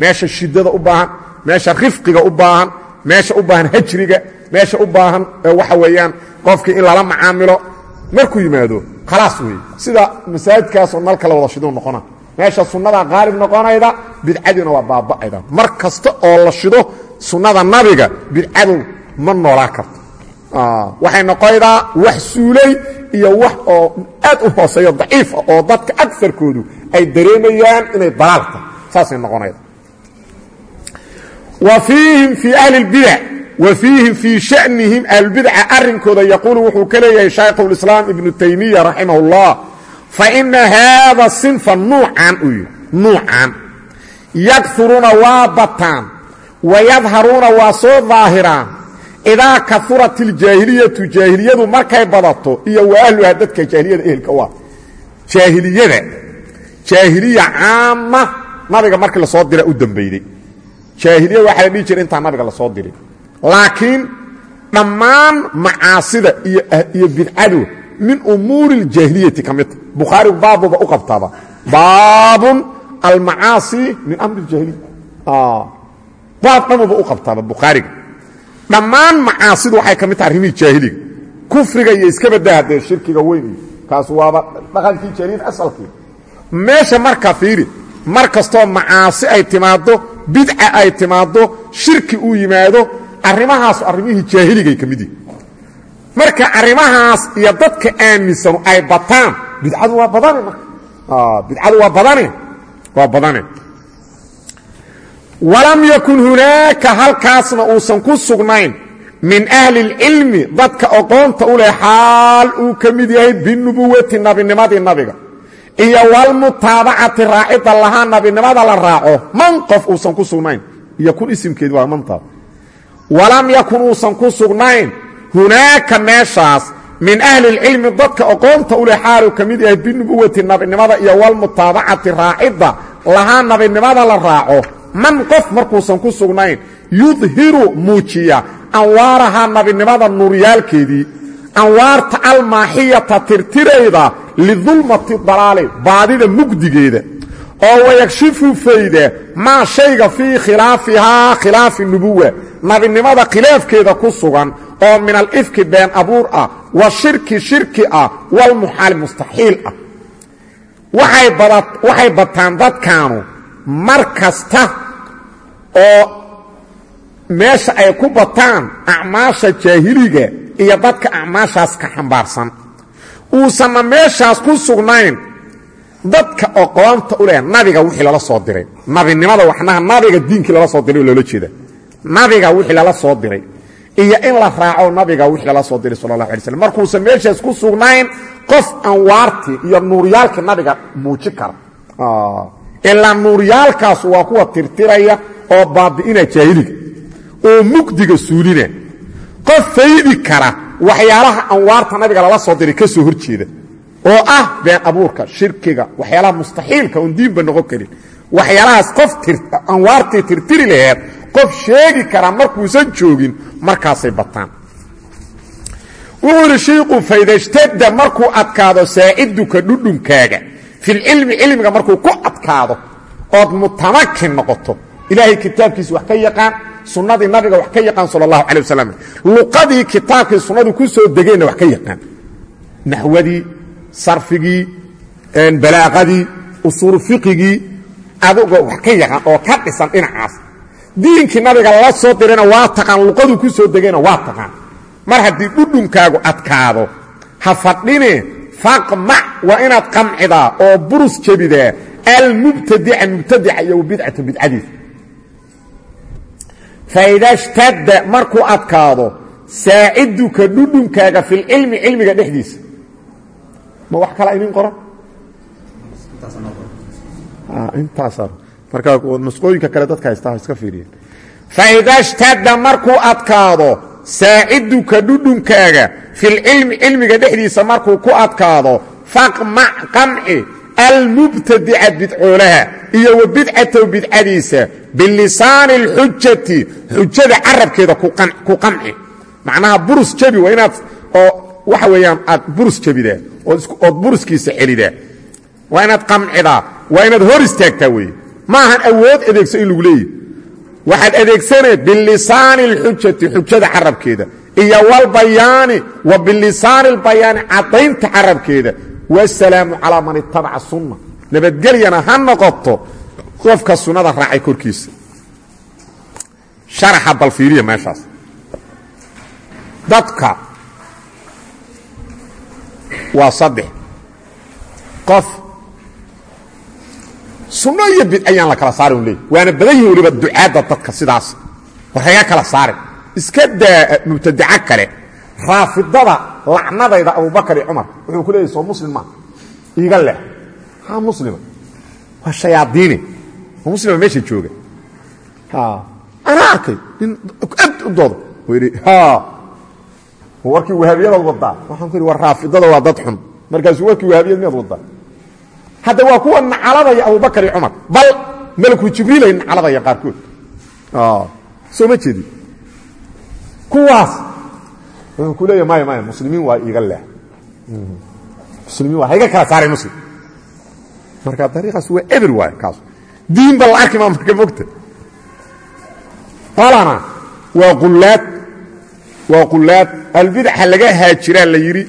Meesha shidada u baahan meesha rifqiga u baahan meesha u baahan hajriga meesha u baahan waxa weeyaan qofkii in lala macaamilo. Markuu yimaado khalaas weeye sida masaajidkaasoo nalka la wada shiduu noqona. Meesha sunnadaa qaalib noqonayda bidcadiina waa baaba'ayda. Mar kasta oo la shido sunnada nabiga bidcadu ma noolaa karto waxay noqonaydaa wax suulay iyo wax oo aad u hooseeyo daciifa oo dadka agarkoodu ay dareemayaan inay dalaalta saasay noqonayda. Wa fiihim fii ahli اlbidac wa fiihim fii shanihim ahlulbidaca arrinkooda yaquulu wuxuu ka leeyahay shaykhulislaam ibnu taymiya raximah اllah faina haada sinfa nuucan uu yidhi nuucan. Yakhuruuna waa bataan wayadharuuna waa soo daahiraan idaa kaurat iljaahiliyatu jaahiliyadu markay badato iyo wa ahluha dadka jaahiliyada ehelka u ah jaahiliyada jaahiliya nabiga markii la soo dira u dambeyday jaahiliya waxaa la dhihi jira intaan nabiga la soo dirin laakiin dhammaan macaasida iyo bidcadu min umuuri اljaahiliyati ka midta bukhaarigu baabuba u qabtaaba baabun almacaasi min amri اjaahiliya baab dhamuba u qabtaaba bukhaariga dhammaan macaasidu waxay ka mid taha arrimihii jaahiliga. Kufriga iyo iska badaa dee shirkiga weyn iyo kaasu waaba dhaqankii jaahiliyada asalkii. Meesha marka fiiri mar kastoo macaasi ay timaaddo bidca ay timaaddo shirki uu yimaado arrimahaasu arrimihii jaahiligay ka mid marka arrimahaas iyo dadka aaminsanu ay bataan bidcadu waa badane marka. Bidcadu waa badane waa badane walam yakun hunaaka halkaasna uusan ku sugnayn. Min ahli اlcilmi dadka oqoonta u leh xaal uu ka mid yahay binubuwati nabinimadii nabiga. Iyo walmutaabacati raacida lahaa nabinimada la raaco man qof uusan ku sugnayn. Yakun isimkeedi waa mantaa walam yakun uusan ku sugnayn hunaaka meeshaas min ahli اlcilmi dadka oqoonta u leh xaal uu ka mid yahay binubuwati nabinimada iyo walmutaabacati raacidda lahaa nabinimada la raaco man qof markuusan ku sugnayn yudhiru muujiya anwaaraha nabinimada nuuryaalkeedii anwaarta almaaxiyata tirtirayda lidulmati dalaali baadida mugdigeeda oo wayagshifu fayda maa shayga fii khilaafihaa khilaafi nubuwa nabinimada khilaafkeeda ku sugan oo min alifki been abuur ah wa shirki shirki ah walmuxaali mustaxiil ah. Waxay bataan dadkaanu mar kasta oo meesha ay ku bataan acmaasha jaahiliga iyo dadka acmaashaas ka xambaarsan. Uusanna meeshaas ku sugnayn dadka oqoonta u leh nabiga wixii lala soo diray. Nabinimada waxnaha nabiga diinkii lala soo diray loola jeeda. Nabiga wixii lala soo diray iyo in la raaco nabiga wixii lala soo diray sala allah alay slam markuusan meeshaas ku sugnayn qof anwaartii iyo nuuryaalkii nabiga muuji kara ilaa nuuryaalkaas waa kuwa tirtiraya oo baabi'ina jaahiliga oo mugdiga suulina qof faydi kara waxyaalaha anwaarta nabiga lala soo diray ka soo hor oo ah been abuurka shirkiga waxyaalaha mustaxiilka oon diinba noqon karin. Waxyaalahaas qof anwaartii tirtiri laheed qof sheegi karaa markuusan joogin markaasay bataan. Wuxuu idhi shiiku faydashtada markuu adkaado saaciduka dhudhunkaaga. Filcilmi cilmiga markuu ku adkaado ood mutamakin noqoto. Ilaahay kitaabkiisa wax ka yaqaan sunnadii nabiga wax ka yaqaan sal allahu calay wasalam luqadii kitaabkii sunnadu ku soo degeenna wax ka yaqaan. Naxwadii sarfigii balaaqadii usuul fiqigii adigoo wax ka yaqaan oo ka dhisan dhinacaas. Diinkii nabiga la soo dirayna waa taqaan luqaduu ku soo degayna waa taqaan. Mar haddii dhudhunkaagu adkaado ha fadhine faqmac waa inaad qamcidaa oo burus jebidaa almubtadica mubtadica iyo wabidcata bidcadiisa faida shtadda markuu adkaado saaciduka dhudhunkaaga filcilmi cilmiga dhexdiisa ma wax kala idin qoran intaasa marka masqooyinka kale dadka haysta iska fiiriyen faida shtadda markuu adkaado saaciduka dhudhunkaaga filcilmi cilmiga dhexdiisa markuu ku adkaado faqmac qamci almubtadica bidcoolaha iyo wa bidcatahu bidcadiisa bilisaani اlxujati xujada carabkeeda ku qamci macnaha burus jebi waa inaad oo waxa weeyaan aad burus jebidaa ood buruskiisa celidaa waa inaad qamcidaa waa inaad hor istaagtaa weeye ma ahan awood adeegso in lagu leeyahy waxaad adeegsanee bilisaani اlxujati xujada carabkeeda iyo wlbayaani wa bilisaani اlbayaani caddaynta carabkeeda wasalaamu calaa man itabaca sunna. Nabadgelyana ha noqoto qofka sunnada raacay korkiisa. Sharaxa bal fiiriya meeshaas. Dadka waa saddex. Qof sunno iyo bid ayaan la kala saari un leey waana badan yihiin weliba ducaadda dadka sidaas. War haga kala saari iska daa mubtadaco kale raafidada lacnadayda abubakar iyo cumar wuxuu ku leeyahy soo muslim maa iiga leh. Haa muslima waa shayaadiine oo muslima meesha jooga. Anaa arkay nin aad u u yidhi warkii wahaabiyadaad wadaa. Waxaan ku yidhi war raafidada waa dad xun. Markaasuu warkii wahaabiyad miyaad wadaa. Hadda waa kuwa nacaladaya abubakar iyo cumar bal malku jibriilay nacaladaya qaarkood. Soo ma jeedi kuwaas wuxuu ku leeya maya maya muslimiin waa iiga leh. Muslimiin waa hayga kala saaray muslim. Marka dariiqaas waa eber waayo kaas. Diinba la arki maa marka mogta qolana waa qulaad waa qulaad albidaxa laga haajiraa la yidhi.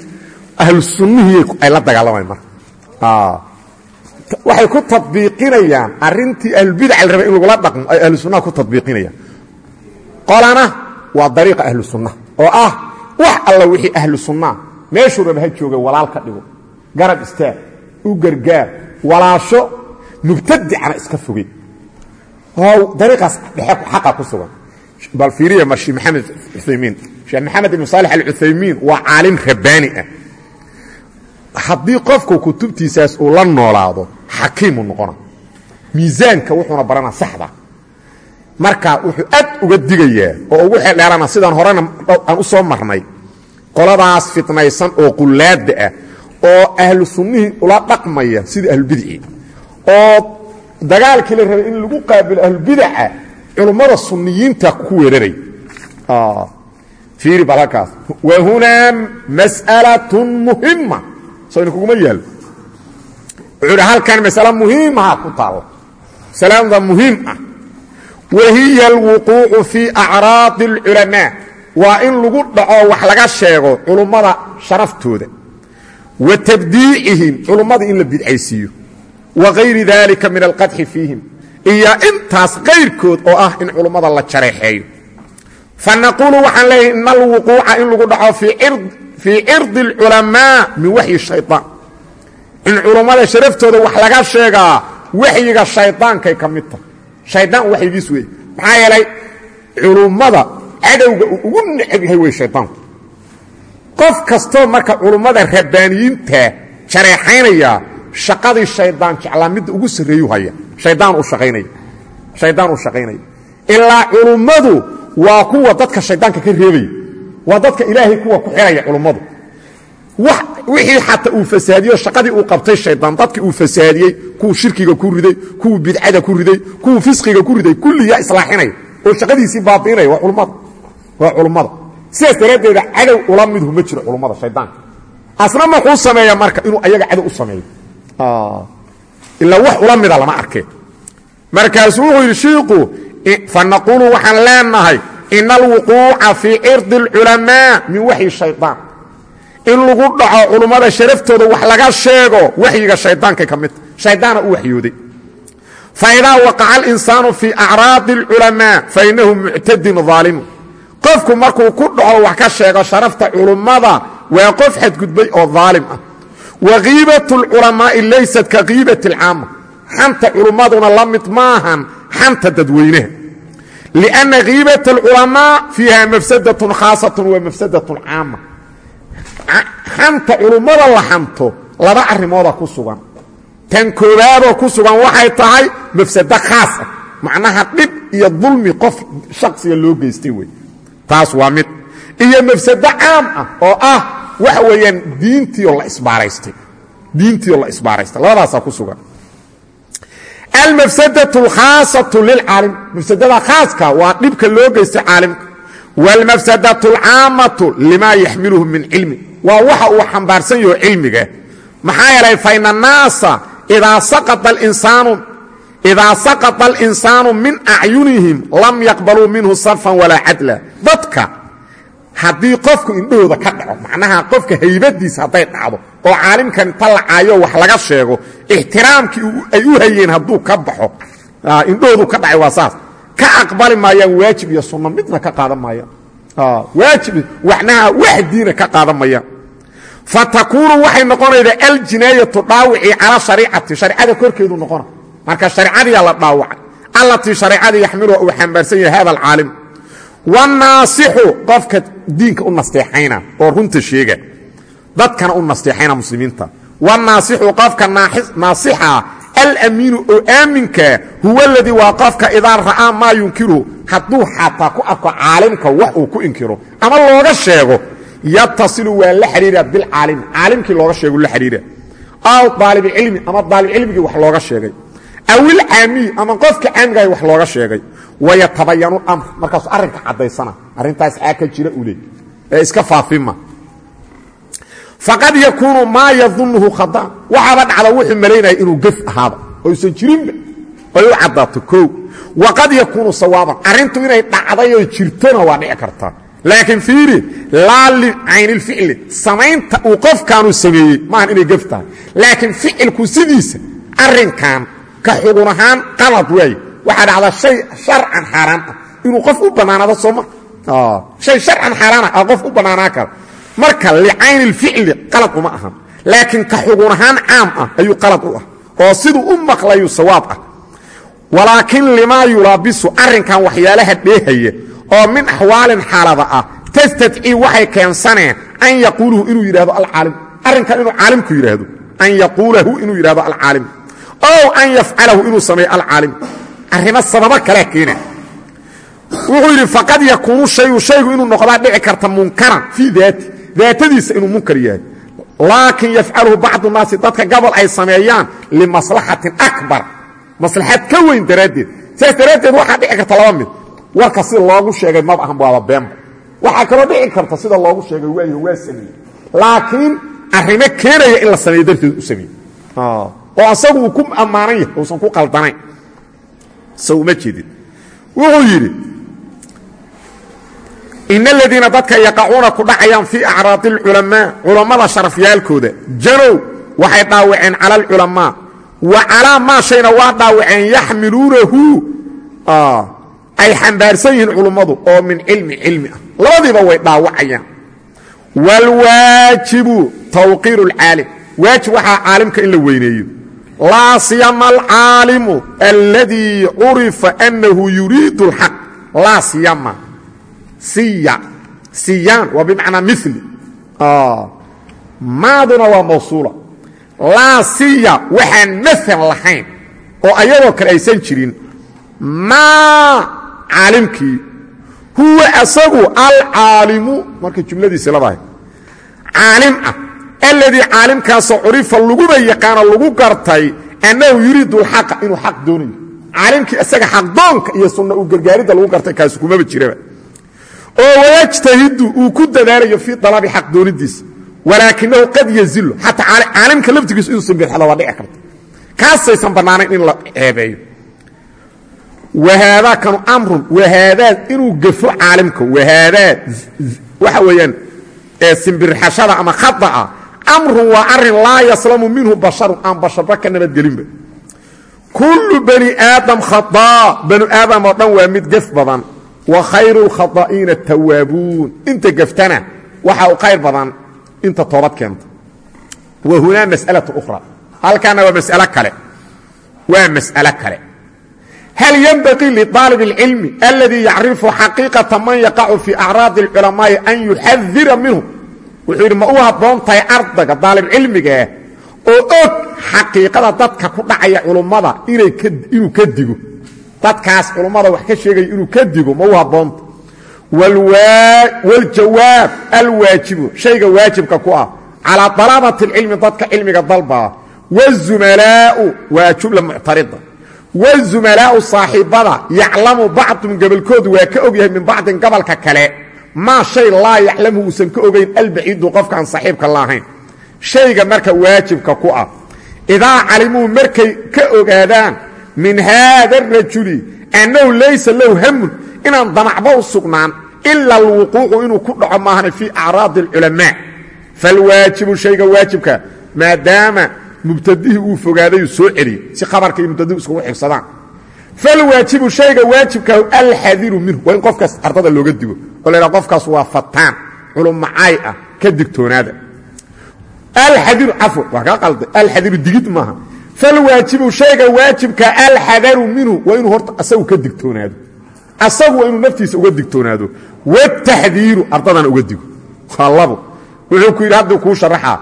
Ahlu sunnihii ay la dagaalamayan marka waxay ku tabiiqinayaan arintii ahlulbidaca la rabay in lagula dhaqmo ay ahlu sunnaha ku tabiiqinayaan qolana waa dariiqa ahlu sunnaha oo ah wax alla wixii ahlu sunnaa meeshuu raba ha jooga walaal ka dhigo. Garab istaag u gargaar walaasho mubtadicana iska fogey oo dariiqaas xaqa ku sugan. Bal fiiriya ma sheekh maxamed uthaymiin sheekh maxamed ibn saalix al-uthaymiin waa caalim rabbaani ah. Haddii qofku kutubtiisaas uu la noolaado xakiimu noqona. Miisaanka wuxuuna barana saxda. Marka wuxuu aad uga digayaa oo ugu xeldheerana sidaan horena aan u soo marnay qoladaas fitnaysan oo qullaadda ah oo ahlu sunnihii ula dhaqmaya sida ahlubidci oo dagaalkii la rabay in lagu qaabilo ahlubidaca culummada sunniyiinta ku weeraray. Fiiri bal halkaas. Wa hunaa mas'alatun muhima soo idinkuguma yaalo wuxuu hi halkan masale muhiimaha ku taalla masalada muhiim ah. Wa hiya alwuquucu fii acraadi waa in lagu dhaco wax laga sheego culummada sharaftooda wa tabdiicihim culummadii in la bidcaysiiyo. Wa gayri dalika min alqadxi fiihim. Iyo intaas kayrkood oo ah in culummada la jareexeeyo. Fanaquulu waxaan leeyahay ina alwuquuca in lagu dhaco fii cirdi اlculamaa min waxyi shayطaan in culummada sharaftooda wax laga sheegaa waxyiga shaydaankay ka mid tahay. Shaydaan waxyigiis wey maxaa yeelay culummada cadowga ugu necab yahay wey shaydaanku qof kastoo marka culummada rabbaaniyiinta jareexaynaya shaqadii shaydaan jeclaa ugu sarreeyu haya. Haydaan u shaqaynaya. Shaydaan u shaqaynaya. Ilaa culummadu waa kuwa dadka shaydaanka ka reebaya. Waa dadka ilaahay kuwa ku xiraya culummadu wixii xataa uu fasaadiyo shaqadii uu qabtay shaydaan dadkii uu fasaadiyey kuwuu shirkiga ku riday kuwuu bidcada ku riday kuwuu fisqiga ku riday kulliyaa islaaxinaya. Oo shaqadiisii baabiinaya waa culummada waa culummada sidaas daraaddeeda cadow ula midhu ma jiro culummada shaydaanka. Asna muxuu sameeya marka inuu ayaga cadow u sameeyo. Ilaa wax ula mida lama arkeen markaasuu wuxuu yidhi shiiku fa naquulu waxaan leenahay ina alwuquuca fii cirdi اlculamaa min waxyi shaydaan. In lagu dhaco culummada sharaftooda wax laga sheego waxyiga shaydaankay ka shaydaana u waxyooday. Faidaa waqaca alinsaanu fii acraadi اlculamaa fainahu muctadin aalimu qofku markuu ku dhaco wax ka sheego sharafta culummada waa qof xadgudbay oo daalim ah. Wa kiibatu lculamaa'i laysat ka kiibati alcaama xanta culummaduna la mid maahan xanta dadweynaha lianna kiibata alculamaa fiiha mafsadatun khaasatun wa mafsadatu caama. Xanta culummada la xanto laba arrimooda ku sugan. Tan koowaadoo ku sugan waxay tahay mafsado khaas ah. macnaha dhib iyo dulmi qof shaksiga loo geystay wey taas waa mid iyo mafsado caam ah oo ah waxa weeyaan diintiioo la isbaaraystay diintiioo la isbaaraystay labadaasaa ku sugan almafsadatu alkhaasatu lilcaalim mafsadada khaaska waa dhibka loo geystay caalimka wاlmafsadatu alcaamatu limaa yaxmiluhu min cilmi waa waxa uu xambaarsan yaho cilmiga maxaa yeelay fain annaasa idaa saqطa اlinsaanu min acyunihim lam yaqbaluu minhu sarfan walaa cadla dadka haddii qofku indhahooda ka dhaco macnaha qofka haybadiisa hadday dhacdo oo caalimkan inta la caayo wax laga sheego ixtiraamkii ay u hayeen hadduu ka baxo indhahoodu ka dhacay waa saas ka aqbali maayaan waajib iyo sunno midna ka qaadan maayaan waajib waxnaha wax diina ka qaadan mayaan fatakuunu waxay noqonaydaa aljinaayatu dhaawicii calaa shariicati shareicada korkeedu noqona marka shareicadiyaa la dhaawacay allatii shareicadii yaxmiluha uu xambaarsan yahay hada alcaalim wanaasixu qofka diinka u nasteexayna oo runta sheega. Dadkana u nasteexayna muslimiinta. Wanaasixu qofka naasixa alamiinu oo aaminkaa huwa aladii waa qofka idaa ra'aa maa yunkiru. Hadduu xataa ku arko caalimka wax uu ku inkiro ama looga sheego yatasilu waa la xidhiira bilcaalimi caalimkii looga sheegu la xidhiira aw daalibcilmi ama daalibcilmigii wax looga sheegay aw ilcaamiyi ama qofka caamigaah wax looga sheegay wayatabayanu amr. Markaasu arrinka caddaysana arrintaas aa ka jira ule ee iska faafima. Faqad yakuunu maa yadunuhu khadaan waxaaba dhacda wuxuu malaynaya inuu gef ahaaba oysan jirinba oy u caddaato koo waqad yakuunu sawaaban. Arrintu inay dhacdayoo jirtona waa dhici kartaa. Laakiin fiiri laa licaynilficli samaynta uu qofkaanu sameeyey maahan inay gef tahay. Laakiin ficilku sidiisa arrinkan ka xugun ahaan qalad waaye waxaa dhacda shay sharcan xaaraan ah. Inuu qof u bannaanaado sooma shay sharcan xaaraan ah qof u bannaanaan kara marka licayni lficli qalad uma ahan. Laakiin ka xugun ahaan caam ah ayuu qalad u ah oo siduu u maqlayu sawaab ah. Walaakin limaa yulaabisu arrinkan waxyaalaha dheehaya oo min axwaalin xaalada ah tastadcii waxay keensaneen an yaquuluhu inuu yidhahdo alcaalim. Arrinkan inuu yaquulahu ow an yafcalahu inuu sameeyo alcaalim. Arrimo sababo kalea keena. Wuxuu yidhi faqad yakuunu shayu shaygu inuu noqdaa dhici karta munkaran fii daati. Daatadiisa inuu munkar yahay. Laakin yafcaluhu bacdu naasi dadka gobol ay sameeyaan limaslaxatin akbar. Maslaxad ka weyn daraaddeed. Sidaas daraaddeed waxaa dhici karta laba mid. Warka sida loogu sheegay maba ahan waaba beenba waxaa kaloo dhici karta sida loogu sheegay waayo waa sameeyey. Laakiin arrimo keenaya in la sameeyo darteed u sameeyey oo asagu uu ku ammaanan yahay uusan ku qaldanayn se uma jeedin wuxuu yidhi in aladiina dadka yaqacuuna ku dhacayaan fii acraadi اlculamaa culammada sharafyaalkooda janow waxay dhaawaceen cala alculamaa wa calaa maa shayna waa dhaawaceen yaxmiluunahu ay xambaarsan yihiin culummadu oo min cilmi cilmi ah labadiiba way dhaawacayaan wاlwaajibu tawqiiru اlcaalim waajib waxaa caalimka in la weyneeyo laa siyama alcaalimu alladii curifa annahu yuriidu اlxaq laa siyama. Siya. Siyaan waa bimacnaa mili maaduna waa mawsuula. Laa siya waxaan maal lahayn oo ayadoo kale aysan jirin. Maa caalimkii huwa asagu alcaalimu markay jumladiisi ladahay caalim ah alladii caalimkaasoo curifa laguba yaqaano lagu gartay annahu yuriidu alxaqa inuu xaq doonayo caalimkii isaga xaqdoonka iyo sunna u gargaaridda lagu gartay kaasi kumaba jiraba. Oo wayajtahidu uu ku dadaalayo fii dalabi xaq doonidiisa walaakinahu qad yazilu xataa caalimka laftigiisu inuu simbirxado waa dhici karta kaasaysan bannaanayn in la ceebeeyo. Wahaadaa kanu amrun wahaadaa inuu gafo caalimka wahaadaa waxa weeyaan simbirxashada ama khada'a amrun waa arin laa yaslamu minhu basharun aan basharba ka nabadgelinba kullu bani aadam khadaa banu aadam oo dhan waa mid gef badan wa khayru lkhada'iina tawaabuun inta geftana waxa u khayr badan inta toobad keenta wa hunaa mas'alatu ukhra halkaana waa mas'alo kale waa mas'alo kale hal ynbaqii liطaalib اlcilmi aladii yacrifu xaqiiqata man yaqacu fii acraadi اlculamaa'i an yuxadira minhu wuxuu yidhi ma u habboon tahay ardaga daalibcilmigaah oo og xaqiiqada dadka ku dhacaya culummada inuu ka digo? Dadkaas culummada wax ka sheegaya inuu ka digo ma u habboonta waaljawaab alwaajibu shayga waajibka ku ah calaa dalabati اlcilmi dadka cilmiga dalbaa wazumalaa'u waa jumla muctarida. Wazumalaa'u saaxiibada yaclamu bacdum gobolkoodu waa ka ogyahay min bacdin gobolka kale maa shay laa yaclamu uusan ka ogayn albaciidu qofkaan saaxiibka laahayn shayga marka waajibka ku ah idaa calimuu markay ka ogaadaan min haada arajuli annahu laysa lahu hamun inaan damacba u sugnaan ila alwuquucu inuu ku dhaco maahana fii acraadi alculamaa. Falwaajibu shayga waajibka maadaama mubtadihii uu fogaadayuu soo celiyey si khabarka iyo mubtadihu iskugu xigsadaan falwaajibu shayga waajibkahu alxadiru minhu waa in qofkaas ardada looga digo oo la ydhaha qofkaas waa fataan culummacaay ah ka digtoonaada alxadiru cafwan waa kaa qalday alxadiru digid maaha falwaajibu shayga waajibka alxadaru minhu waa inuu horta asagu ka digtoonaado asagu waa naftiisa uga digtoonaado wataxdiiru ardadana uga digo waa wuxuu ku yidhi hadduu kuu sharaxaa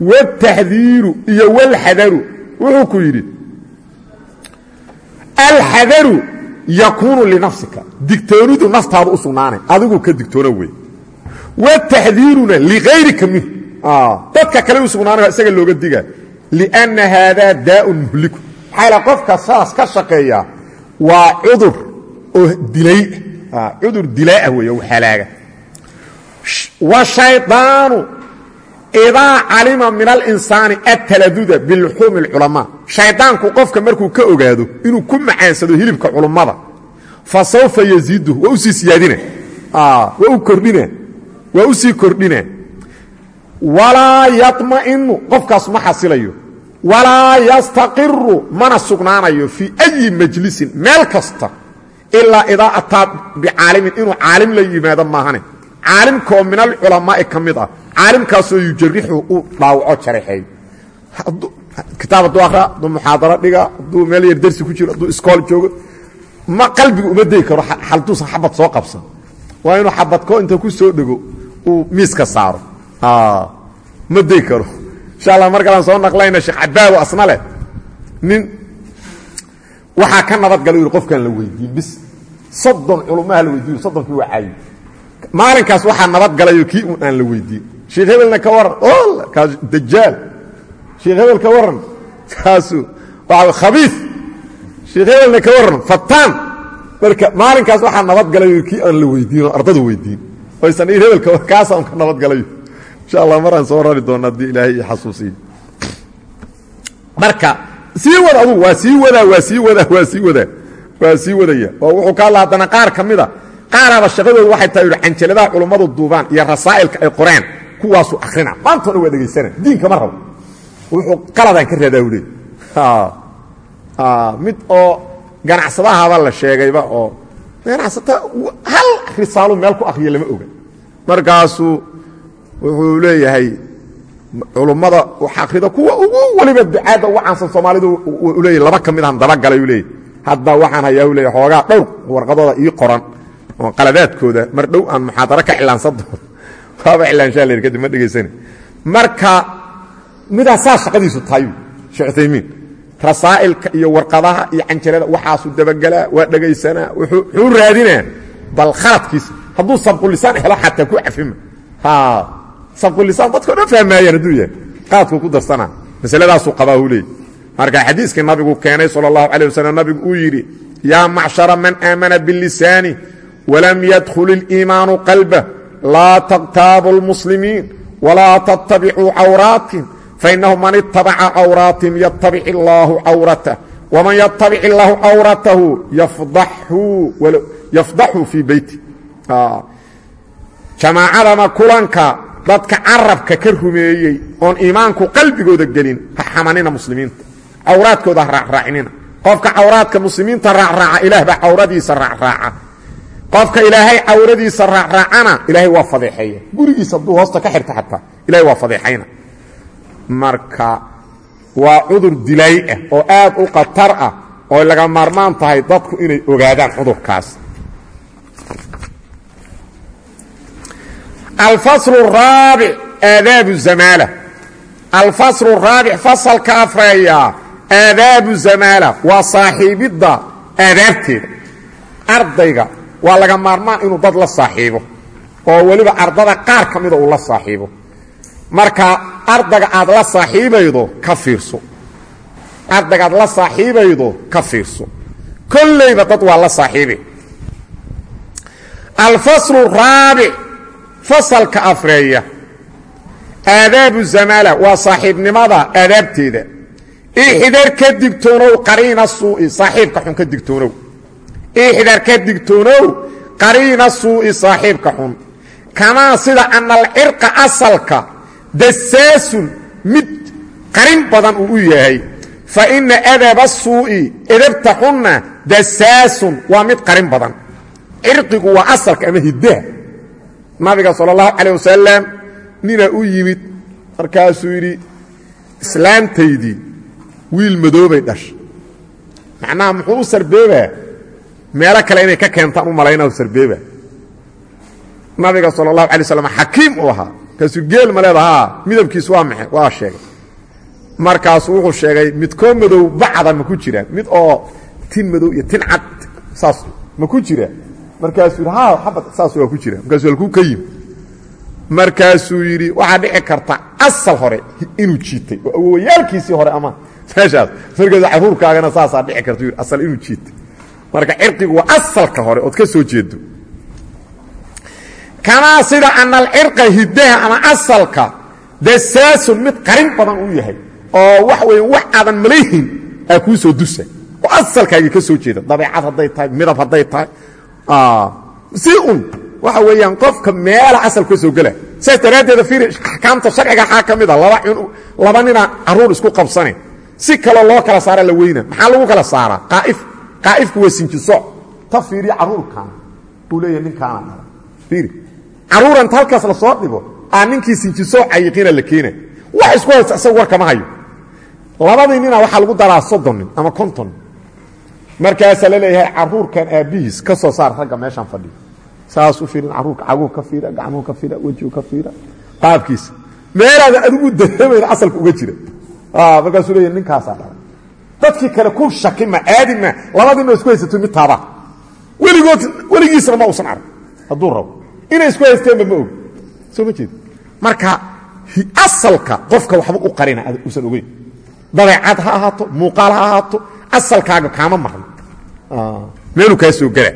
wاtaxdiiru iyo wاlxadaru wuxuu ku yidhi alxadaru yakuunu linafsika. Digtoonidu naftaadu u sugnaanay. Adigu ka digtoona wey. Wataxdiiruna liayrika minhu. Ah, dadka kale u sugnaanay waa isaga looga diga. Lianna haadaa daaun muhliku. Maxaa yal qofka saas ka shaqeeya waa cudur oo dilay. Ah, cudur dilaaah wey oo halaaga washaydaanu idaa shaydaanku qofka markuu ka ogaado inuu ku macaansado hilibka culummada fa sawfa yaziidu waa u sii siyaadina waa u kordhina waa u sii kordhina walaa yaطma'inu qofkaas ma xasilayo. Walaa yastaqiru mana sugnaanayo fii أyi majlisin meel kasta ilaa idaa ataa bicaalimin inuu caalim la yimaado maahane. Caalimkaoo min alculamaa'i ka mid ah caalimkaasoo yujarixu u dhaawaco jaraxeeyo kitaab hadduu akhra hadduu muxaadaro dhiga hadduu meel yar dersi ku jiro hadduu iskool joogo ma qalbiga uma degi karo halduusan xabad soo qabsan. Waa inuu xabadko inta ku soo dhego uu miiska saaro. Ma degi karo. Insha allah mar kalaan soo naqlayna sheekh cabaawo asna leh nin waxaa ka nabadgala yidhi qofkaan la weydiin bis soddon culummaha la weydiiyo soddonkii waa caayi maalinkaas waxaa nabadgalayo kii un aan la weydiin. Sheekh hebelna ka waran dajaal sheekh hebel ka waran kaasu waa khabiif sheekh hebelna ka waran fataan marka maalinkaas waxaa nabadgalayo kii aan la weydiin oo ardadu weydiin. Oysan in hebelka kaasa un ka nabadgalayo insha allah maraan soo rari doona haddii ilaahay ii xasuusiyo. Marka sii wada adugu waa sii wadaa waa sii wadaa waa sii wadaa waa sii wadaya. Oo wuxuu ka hadla haddana qaar ka mida. Qaaraaba shaqadoodu waxay tahay yidhi canjaladaha culummadu duubaan iyo rasaa'ilka ay qoreen kuwaasuu wuxuu qaladaan ka raadaa ule mid oo ganacsadahaba la sheegayba oo ganacsata hal risaalu meel ku akhriya lama oga. Markaasuu wuxuu leeyahay culummada wax akhrida kuwa ugu weliba ducaadda ugu caansan soomaalidu u leeyahy laba ka mid ahan dabagalay u leeyahy hadda waxaan hayaa u leeyahy xoogaa dhowr warqadooda ii qoran oo qaladaadkooda mar dhow aan muxaadaro ka cilaansan doono waaba cilaanshaa la yidhi kadib ma dhegaysana marka midaa saa shaqadiisu tahay sheekh uthaymiin rasaa'ilka iyo warqadaha iyo canjarada waxaasuu dabagelaa waa dhegaysanaa wuxuu raadinaa. Bal khaladkiisa hadduu sabqulisaan helo xataa ku cafima. Sabqulisaan dadkao dhan fahmaayaan hadduu yahay. Qaadkuu ku darsanaa. Masaladaasuu qabaa uu leeyay marka xadiiskii nabigu keenay sala allahu calay nabigu uu yidhi yaa macshara man aamana bilisaani walam yadkhul اliimaanu qalbah laa taqtaabu اlmuslimiin walaa tattabicuu cawraatihim fainahu man itabaca cawraatihim yatabic illaahu cawratah waman yatabic illaahu cawratahu yafdaxu fii beyti jamaacadama kulanka dadka carabka ka rumeeyey oon iimaanku qalbigooda gelin ha xamanina muslimiinta cawraadkooda ha raacraacinina qofka cawraadka muslimiinta raacraaca ilaah baa cawradiisa raacraaca qofka ilaahay cawradiisa raacraacana ilaahay waa fadeexeeya gurigiisa hadduu hoosta ka marka waa cudur dilay ah oo aad u khatar ah oo laga maarmaan tahay dadku inay ogaadaan cudurkaas. Alfasl raabic aadaabu zamaala. Alfaslu raabic fasalka afreeyaa aadaabu zamaala. Waa saaxiibidda aadaabteeda. Ardayga waa laga maarmaan inuu dad la saaxiibo oo weliba ardada qaar ka mida uu la saaxiibo. Marka ardayga aad la saaxiibaydo ka fiirso. Ardayga aad la saaxiibaydo ka fiirso. Kollayba dad waa la saaxiibi. Alfasl الraabic fasalka afreeya. Aadaabu zamaala waa saaxiibnimada aadaabteeda. Ixdar ka digtoonow qariina suu'i saaxiibka xun ka digtoonow. Ixdar ka digtoonow qariina suu'i saaxiibka xun. Kamaa sida ana alcirqa asalka dasaasun mid qarin badan uu u yahay fa ina adaba suu'i edabta xunna dasaasun waa mid qarin badan cirqigu waa asalka ama hiddaha nabiga sal اllahu calيه wasalam nina u yimid markaasuu yidhi islaantaydii wiil madoobay dhashay macnaha muxuu u sarbeebaa meelo kale inay ka keentaan u malaynaa sarbeeba nabiga sal اlahu alay slam xakiim uu ahaa markaasuu geel ma leedahaa midabkiisu waa maxe waa sheegay. Markaasuu wuxuu sheegay midkoo madow bacda ma ku jiraan mid oo tin madow iyo tin cad saas ma ku jira. Markaasuu yidhi ha xabad saas waa ku jira. Markaasuu halkuu ka yimi markaasuu yidhi waxaa dhici karta asal hore inuu jiitay oo awowayaalkiisii hore ama meeshaas markaas caruurkaagana saasaa dhici karta asal inuu jiitay. Marka cirqigu waa asalka hore ood ka soo jeedo kamaa sida ana alcirqa hiddaha ama asalka dasaasun mid qarin badan uu yahay oo wax weya wax aadan malayhin aa kuu soo dusa oo asalkaagii ka soo jeeda dabeecad hadday tahay midab hadday tahay. Si un waxa weeyaan qofka meela asal ka soo gela. Saas daraaddeeda fiiri axkaamta sharciga waxaa ka mid a laba laba nina carruur isku qabsane si kaloo loo kala saara la weyna. Maxaa lagu kala saaraa qaaif qaa'ifku waa sinjisooc ta fiiriya carruurkan uu leeyahay ninkaana dhala fiiri carruuranta halkaas la soo dhigo aa ninkii sinjisooc cayiqiina la keena. Wax isku haysta isaga war kama hayo. Labadii nina waxaa lagu daraa soddon ama konton nin. La leeyahay caruurkan aabbihiis ka soo saar ragga meeshaan fadhiyo saas u fiirin carruurka caguhu ka fiira gacmuhu ka fiira wejigu ka fiira. Qaabkiisa meelaada adigu dareemayna asalka uga jira. Markaasuu leeyahy ninkaasaa dhalay. Dadkii kale ku shaki ma aadi ma labadiinoo isku haysato mid taaba. Weligood weligiisna ma usan arag. Hadduu rabo inay haysteenba ma og soo ma jeed marka asalka qofka waxba u qarina usan ogeyn. Dabeecad ha ahaato muuqaal ha ahaato asalkaaga kaama marno meeluu kaa soo gela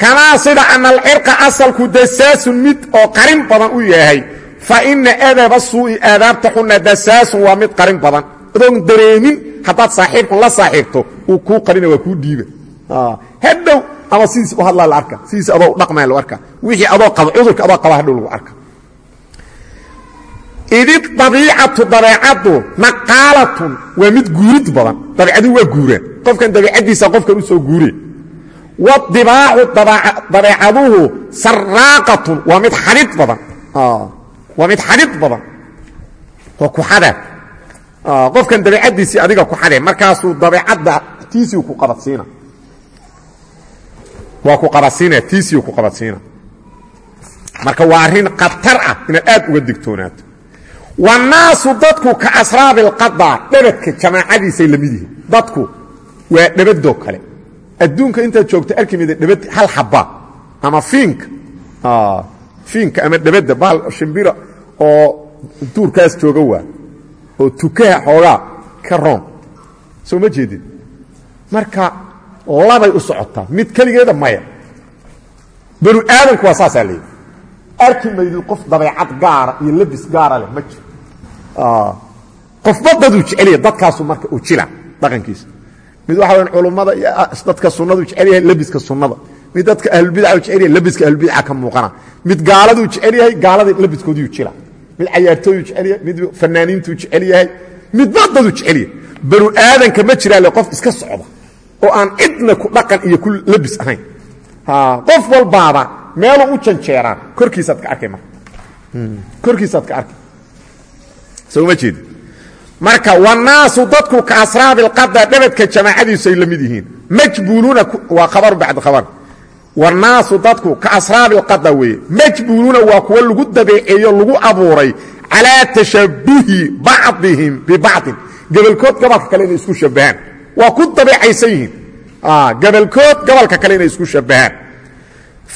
kamaa sida ana alcirqa asalku dasaasun mid oo qarin badan u yahay fa ina adaba suu'i aadaabta xunna dasaasun waa mid qarin badan. Adoon dareemin haddaad saaxiibkun la saaxiibto uu kuu qarina waa kuu dhiiba. Hadhow ama sidiis u hadlaa la arka. Sidiis adoo u dhaqmaa lagu arka. Wixii adoo qaba cudurka adoo qaba hadhow lagu arka. Idi dabiicatu dabeecaddu naqaalatun waa mid guurid badan. Dabeicadu waa guuraan qofkan dabiicaddiisa qofkan u soo guure wadibaacu dabeecaduhu saraaqatun waa mid xadhid badan. Waa mid xadhid badan. Oo ku xadee qofkan dabeicaddiisii adiga ku xadee markaasuu dabeecadda tiisii ku qabadsiina waa ku qabadsiina tiisii ku qabadsiina marka waa arrin khatar ah inaad aad uga digtoonaato wanaasu dadku ka asraabi alqada dhabadka jamaacadiisay la mid yihiin. Dadku waa dhabadoo kale. Adduunka intaad joogto arki mida dhabad hal xaba ama fiinka fiinka ama dhabadda bahal shimbira oo duurkaas jooga waa oo tukaha xoogaa ka roon. Soo ma jeedid marka labay u socotaa mid keligeeda maya. Banu aadamku waa saasaa leeyihi arki maydid qof dabeecad gaara iyo labis gaara leh ma jiro. Qofba daduu jecelyahay dadkaasu marka u jila dhaqankiisa. Mid waxa weyan culummada iyo dadka sunnadu jecel yahay labiska sunnada. Mid dadka ahlulbidaca jecel yahay labiska ahlulbidaca ka muuqana. Mid gaaladuu jecel yahay gaalada labiskooduu jila. Mid cayaartooyuu jecel yahay mid fanaaniintuu jecel yahay midba daduu jecel yahay banu aadanka ma jiraale qof iska socda oo aan cidna ku dhaqan iyo ku labis ahayn. Qof walbaaba meeluu u janjeeraan. Korkiisaad ka arkay marka. Korkiisaad ka arkay. Soo ma jeedi marka wanaasu dadku ka asraabi اlqada dhabadka jamaacadiisu ay la yihiin. Majbuuluuna waa khabaru bacd khabar. Wanaasu dadku ka asraabi اlqada weeye. Majbuuluuna waa kuwa lagu dabeeceeyo lagu abuuray calaa tashabuhi bacdihim bibacdin gebolkood gobolka kale isku shabahaan waa ku dabeecaysan yihiin. Gebolkood gobolka kale inay isku shabahaan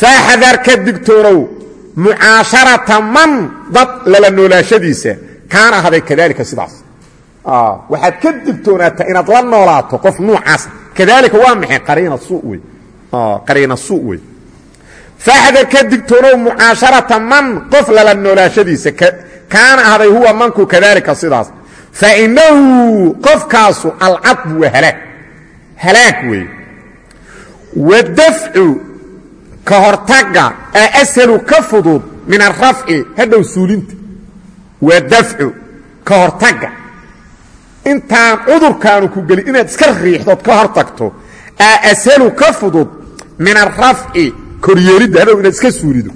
faaxadar ka digtoonow mucaasharata man dad lala noolaashadiisa kaana ahaday kadalika sidaas. Waxaad ka digtoonaataa inaad la noolaato qof nuucaas kadaalika waa maxay? Qariina suu wey wey faaxdar ka digtoonow mucaasharata man qof lala noolaashadiisa kaana ahday huwa manku kadaalika sidaas fa inahu qofkaasu alcadbu waa halaag halaag wey wadafcu ka hortagga a ashalu ka fudud min arafci hadhow suulinta. Wadafcu ka hortagga. Intaan cudurkaanu ku gelin inaad iska riixdood ka hor tagto aa ashalu ka fudud min arafci koryeelidda hadhow inaad iska suulido.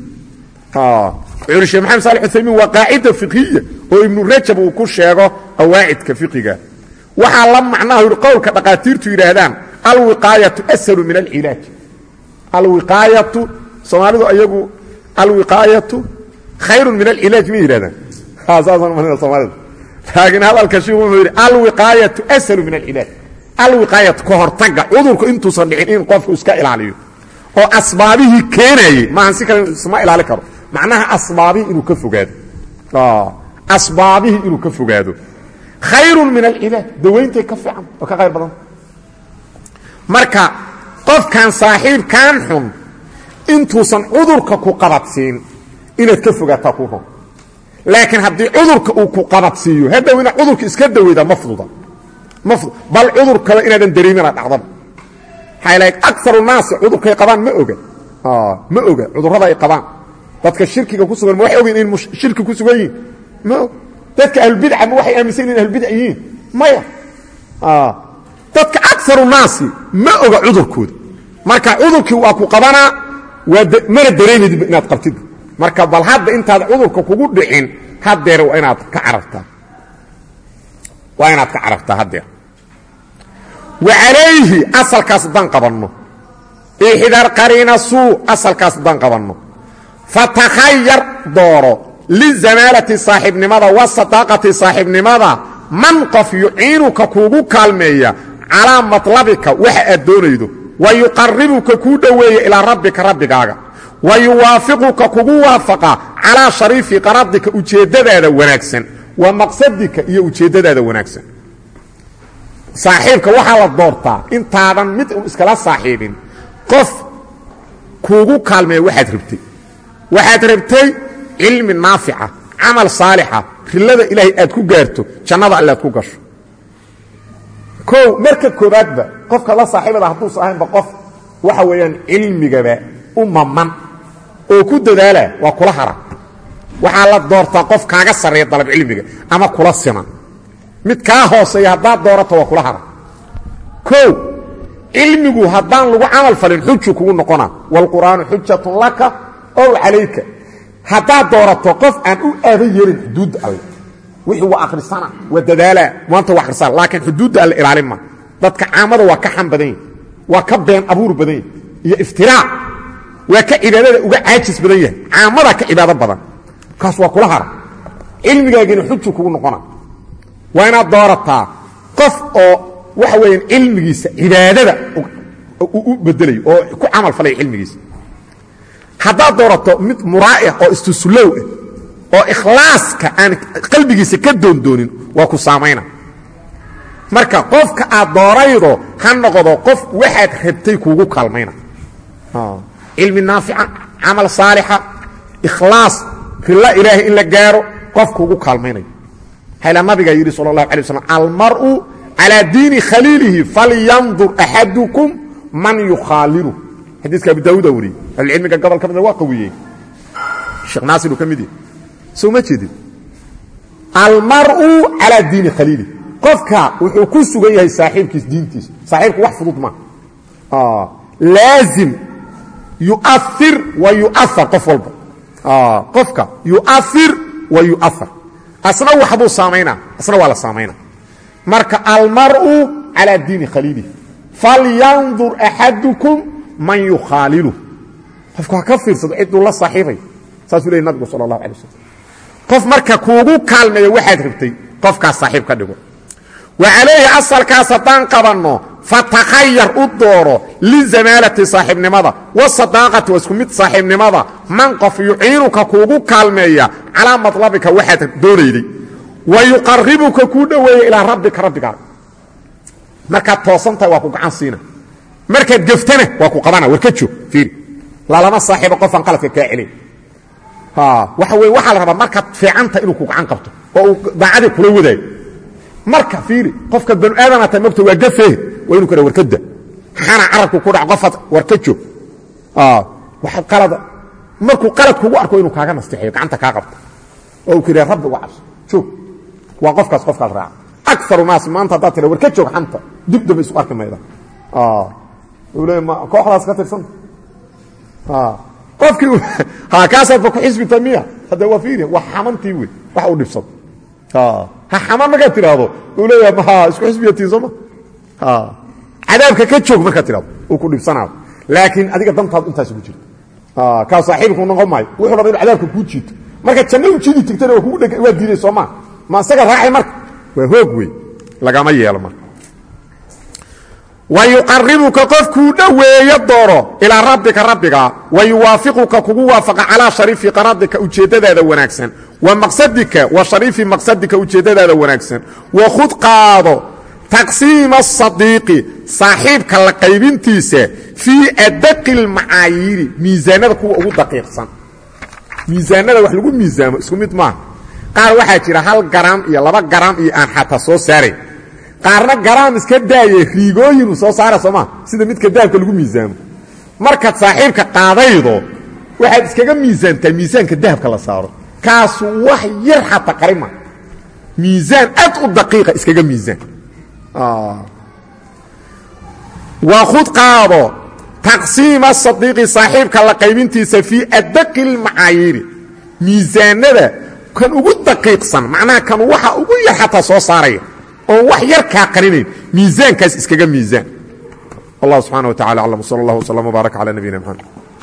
Shekh maxamed saali uthaymiin waa qaacida fiqhiya oo ibnu rajab uu ku sheego qawaacidka fiqiga. Waxaa la macnaha yidhi qowlka dhaqaatiirtu yidhaahdaan alwiqaayatu ashalu min alcilaaj alwiqaayatu soomaalidu ayagu alwiqaayatu khayrun min alcilaaj ma yidhahdaan saasaan manina soomaalida laakiin hadalka shiku wuxuu yidhi alwiqaayatu ashalu min alcilaaj alwiqaayatu ka hortagga cudurku intuusan dhicin in qofku iska ilaaliyo. Oo asbaabihii keenayey maahan si kale isma ilaali karo. Macnaha asbaabihii inuu ka fogaado asbaabihii inuu ka fogaado. Khayrun min alcilaaj dawayntay ka fiican oo ka khayr badan. Marka qofkan saaxiibkan xun intuusan cudurka ku qabadsiin inaad ka fogaataa ku ron laakiin haddii cudurka uu ku qabadsiiyo hadhow inaad cudurka iska daweydaa ma fududa ma fudud bal cudur kale inaadan dareemina dhacdaba. Maxaa ilahay akaru naasi cudurkay qabaan ma oga. Ma oga. Cudurrada ay qabaan. Dadka shirkiga ku sugan ma waxay ogeyn in shirki ku sugan yihiin og dadka ahlulbidca ma waxay aaminsan in ahlulbidc yihiin? Maya. Dadka akaru naasi ma oga cudurkooda. Marka cudurkii waa ku qabanaa mana dareemaydiba inaad qabtid. Marka bal hadda intaad cudurka kugu dhicin hadeer waa inaad ka carartaa waa inaad ka carartaa haddeer wa calayhi asalkaas haddaan qabanno. Ixdar qariina suu asalkaas haddaan qabanno. Fatakhayar dooro lizamaalati saaxiibnimada wa sadaaqati saaxiibnimada man qof yuciinuka kuugu kaalmeeya calaa matlabika waxa aad doonaydo wa yuqaribuka kuu dhoweeya ilaa rabbika rabbigaaga wa yuwaafiquka kugu waafaqa calaa shariifi qaradika ujeeddadaada wanaagsan wa maqsadika iyo ujeeddadaada wanaagsan. Saaxiibka waxaa la doortaa intaadan mid un iskala saaxiibin qof kuugu kaalmeeya waxaad rabtay. Waxaad rabtay cilmi naafica camal saalixa rilada ilaahay aad ku gaarto jannada alle aad ku gasho. Kow marka koobaadba qofka la saaxiibada hadduusa ahaynba qof waxa weeyaan cilmigaba u maman oo ku dadaala waa kula hara. Waxaa la doortaa qof kaaga sarreeya dalab cilmiga ama kula siman. Mid kaa hooseeya haddaad doorato waa kula hara. Kow cilmigu haddaan lagu camal falin xuju kugu noqona waalqur'aanu xujatun laka ow calayka haddaad doorato qof aan u aadan yeelin xuduudda alle. Wixii waa akhrisana waa dadaalaa maanta waa akhrisana. Laakiin xuduudda alle ilaalin ma. Dadka caamada waa ka xan badan yahi waa ka been abuur badan yahi iyo iftiraac waa ka cibaadada uga caajis badan yahay. Caamadaa ka cibaado badan. Kaas waa kula hara. Cilmigaagiina xuju kugu noqona. Waa inaad doorataa qof oo waxa weeyaan cilmigiisa cibaadada u bedelayo oo ku camal falaya cilmigiisa haddaad doorato mid muraa'ih oo istusullow ah oo ikhlaaska aan qalbigiisa ka doondoonin waa ku saamayna marka qofka aad dooraydo ha noqdo qof waxaad rabtay kuugu kaalmayna. Cilmi naafica camal saalixa ikhlaas rilla ilaahay in la gaaro qof kuugu kaalmaynayo hayla nabigaa yidhi sal اlahu alay waslam almar'u calىa diini khaliilihi falyandur axadukum man yukhaalilu xadiiska abu daawuda wariyey ahlucilmiga gobol ka mida waa qawiyey. Sheekh naasir uu ka mid yahay. Soo ma jeedin? Almar'u calىa diini khaliilihi qofka wuxuu ku sugan yahay saaxiibkiis diintiisa saaxiibku wax fudud ma laazim yuair wa yuaar qof walba. Qofka yuair wa yuaar asna waxbuu saamaynaa. Asna waa la saamaynaa. Marka almar'u calىa diini khaliilihi falyandur axadukum man yukhaalilu qofku ha ka fiirsado ciduu la saaxiibay saasuu leey nabigu sal اlahu alay waslm qof marka kuugu kaalmeeya waxaad rabtay qofkaas saaxiib ka dhigo. Wa calayhi asalkaas haddaan qabanno fatakhayar u dooro lizamaalati saaxiibnimada wasadaaqati waa isku mid saaxiibnimada. Man qof yuciinuka kuugu kaalmeeya calaa maطlabika waxaad doonayday. Wa yuqaribuka kuu dhoweeya ilaa rabbika rabbigaaga markaad markaad geftana waa ku qabana war ka joog fiiri. Lalama saaxiibo qofaan qaladka kaa celin. Waxa wey waxaa la rabaa markaad fiicanta inuu ku gacan qabto oo uu kula wadaayo marka fiiri qofka banu aadama tahay mogta waa gafee waa inu kara warkada xana carabku ku dhac qofaad war ka joog qalada markuu qalad kugu arko inuu kaaga nasteexeyo gacanta kaa qabto. Oo uu rabbi uga cabso joog waa qofkaas qofkaad raaca akaru naas maanta haddaad tira war ka joog xanta. Dib damba isu arki kooxdaas ka tirsanta qofkii kaasaadba ku xisbita miya. Hadda waa fiiri waa xamantii wey wax uu dhibsado. Ha xaman markaad tidhaahdo uu leeyaha ma isku xisbiyatiin sooma cadaabka ka joog markaad tidhahdo uu ku dhibsanaayo. Laakiin adiga dantaadu intaas ugu jirto kaa saaxiibku noqon maayo. Wuxuu raba inu cadaabka kuu jiito. Marka janno u jidi tigtana waa kugu dheg waa diiday soomaa ma isaga raacay marka. Waa hoog wey. Lagama yeelo marka wa yuqaribuka qofkuu dhoweeyo dooro ilaa rabbika rabbiga wa yuwaafiquka kugu waafaqa calaa shariifi qaradika ujeeddadaada wanaagsan wa maqsadika wa shariifi maqsadika ujeeddadaada wanaagsan wa qaado taqsiima asadiiqi saaxiibka la qaybintiisa fii adaqi lmacaayiiri miisaanada kuwa ugu daqiiqsan miisaanada wax lagu miisaamo isku mid maaha qaar waxaa jira hal garaam iyo laba garaam iyo aan xataa soo saarayn qaarna garaam iska daaye riigooyinu soo saara soomaa sida midka dahabka lagu miisaamo. Markaad saaxiibka qaadaydo waxaad iskaga miisaantaa miisaanka dahabka la saaro. Kaasu wax yar xataa qarima miisaan aad u daqiiqa iskaga miisaan. Waa khud qaado taqsiima sadiiqi saaxiibka la qaybintiisa fii adaqi lmacaayiiri miisaanada kan ugu daqiiqsan macnaha kan waxa ugu yar xataa soo saaraya oon wax yar kaa qarinayn miisaankaas iskaga miisaan. Allah subxana wa tacala aclam sal allah wslam wbaarak cala nabiyina mxamed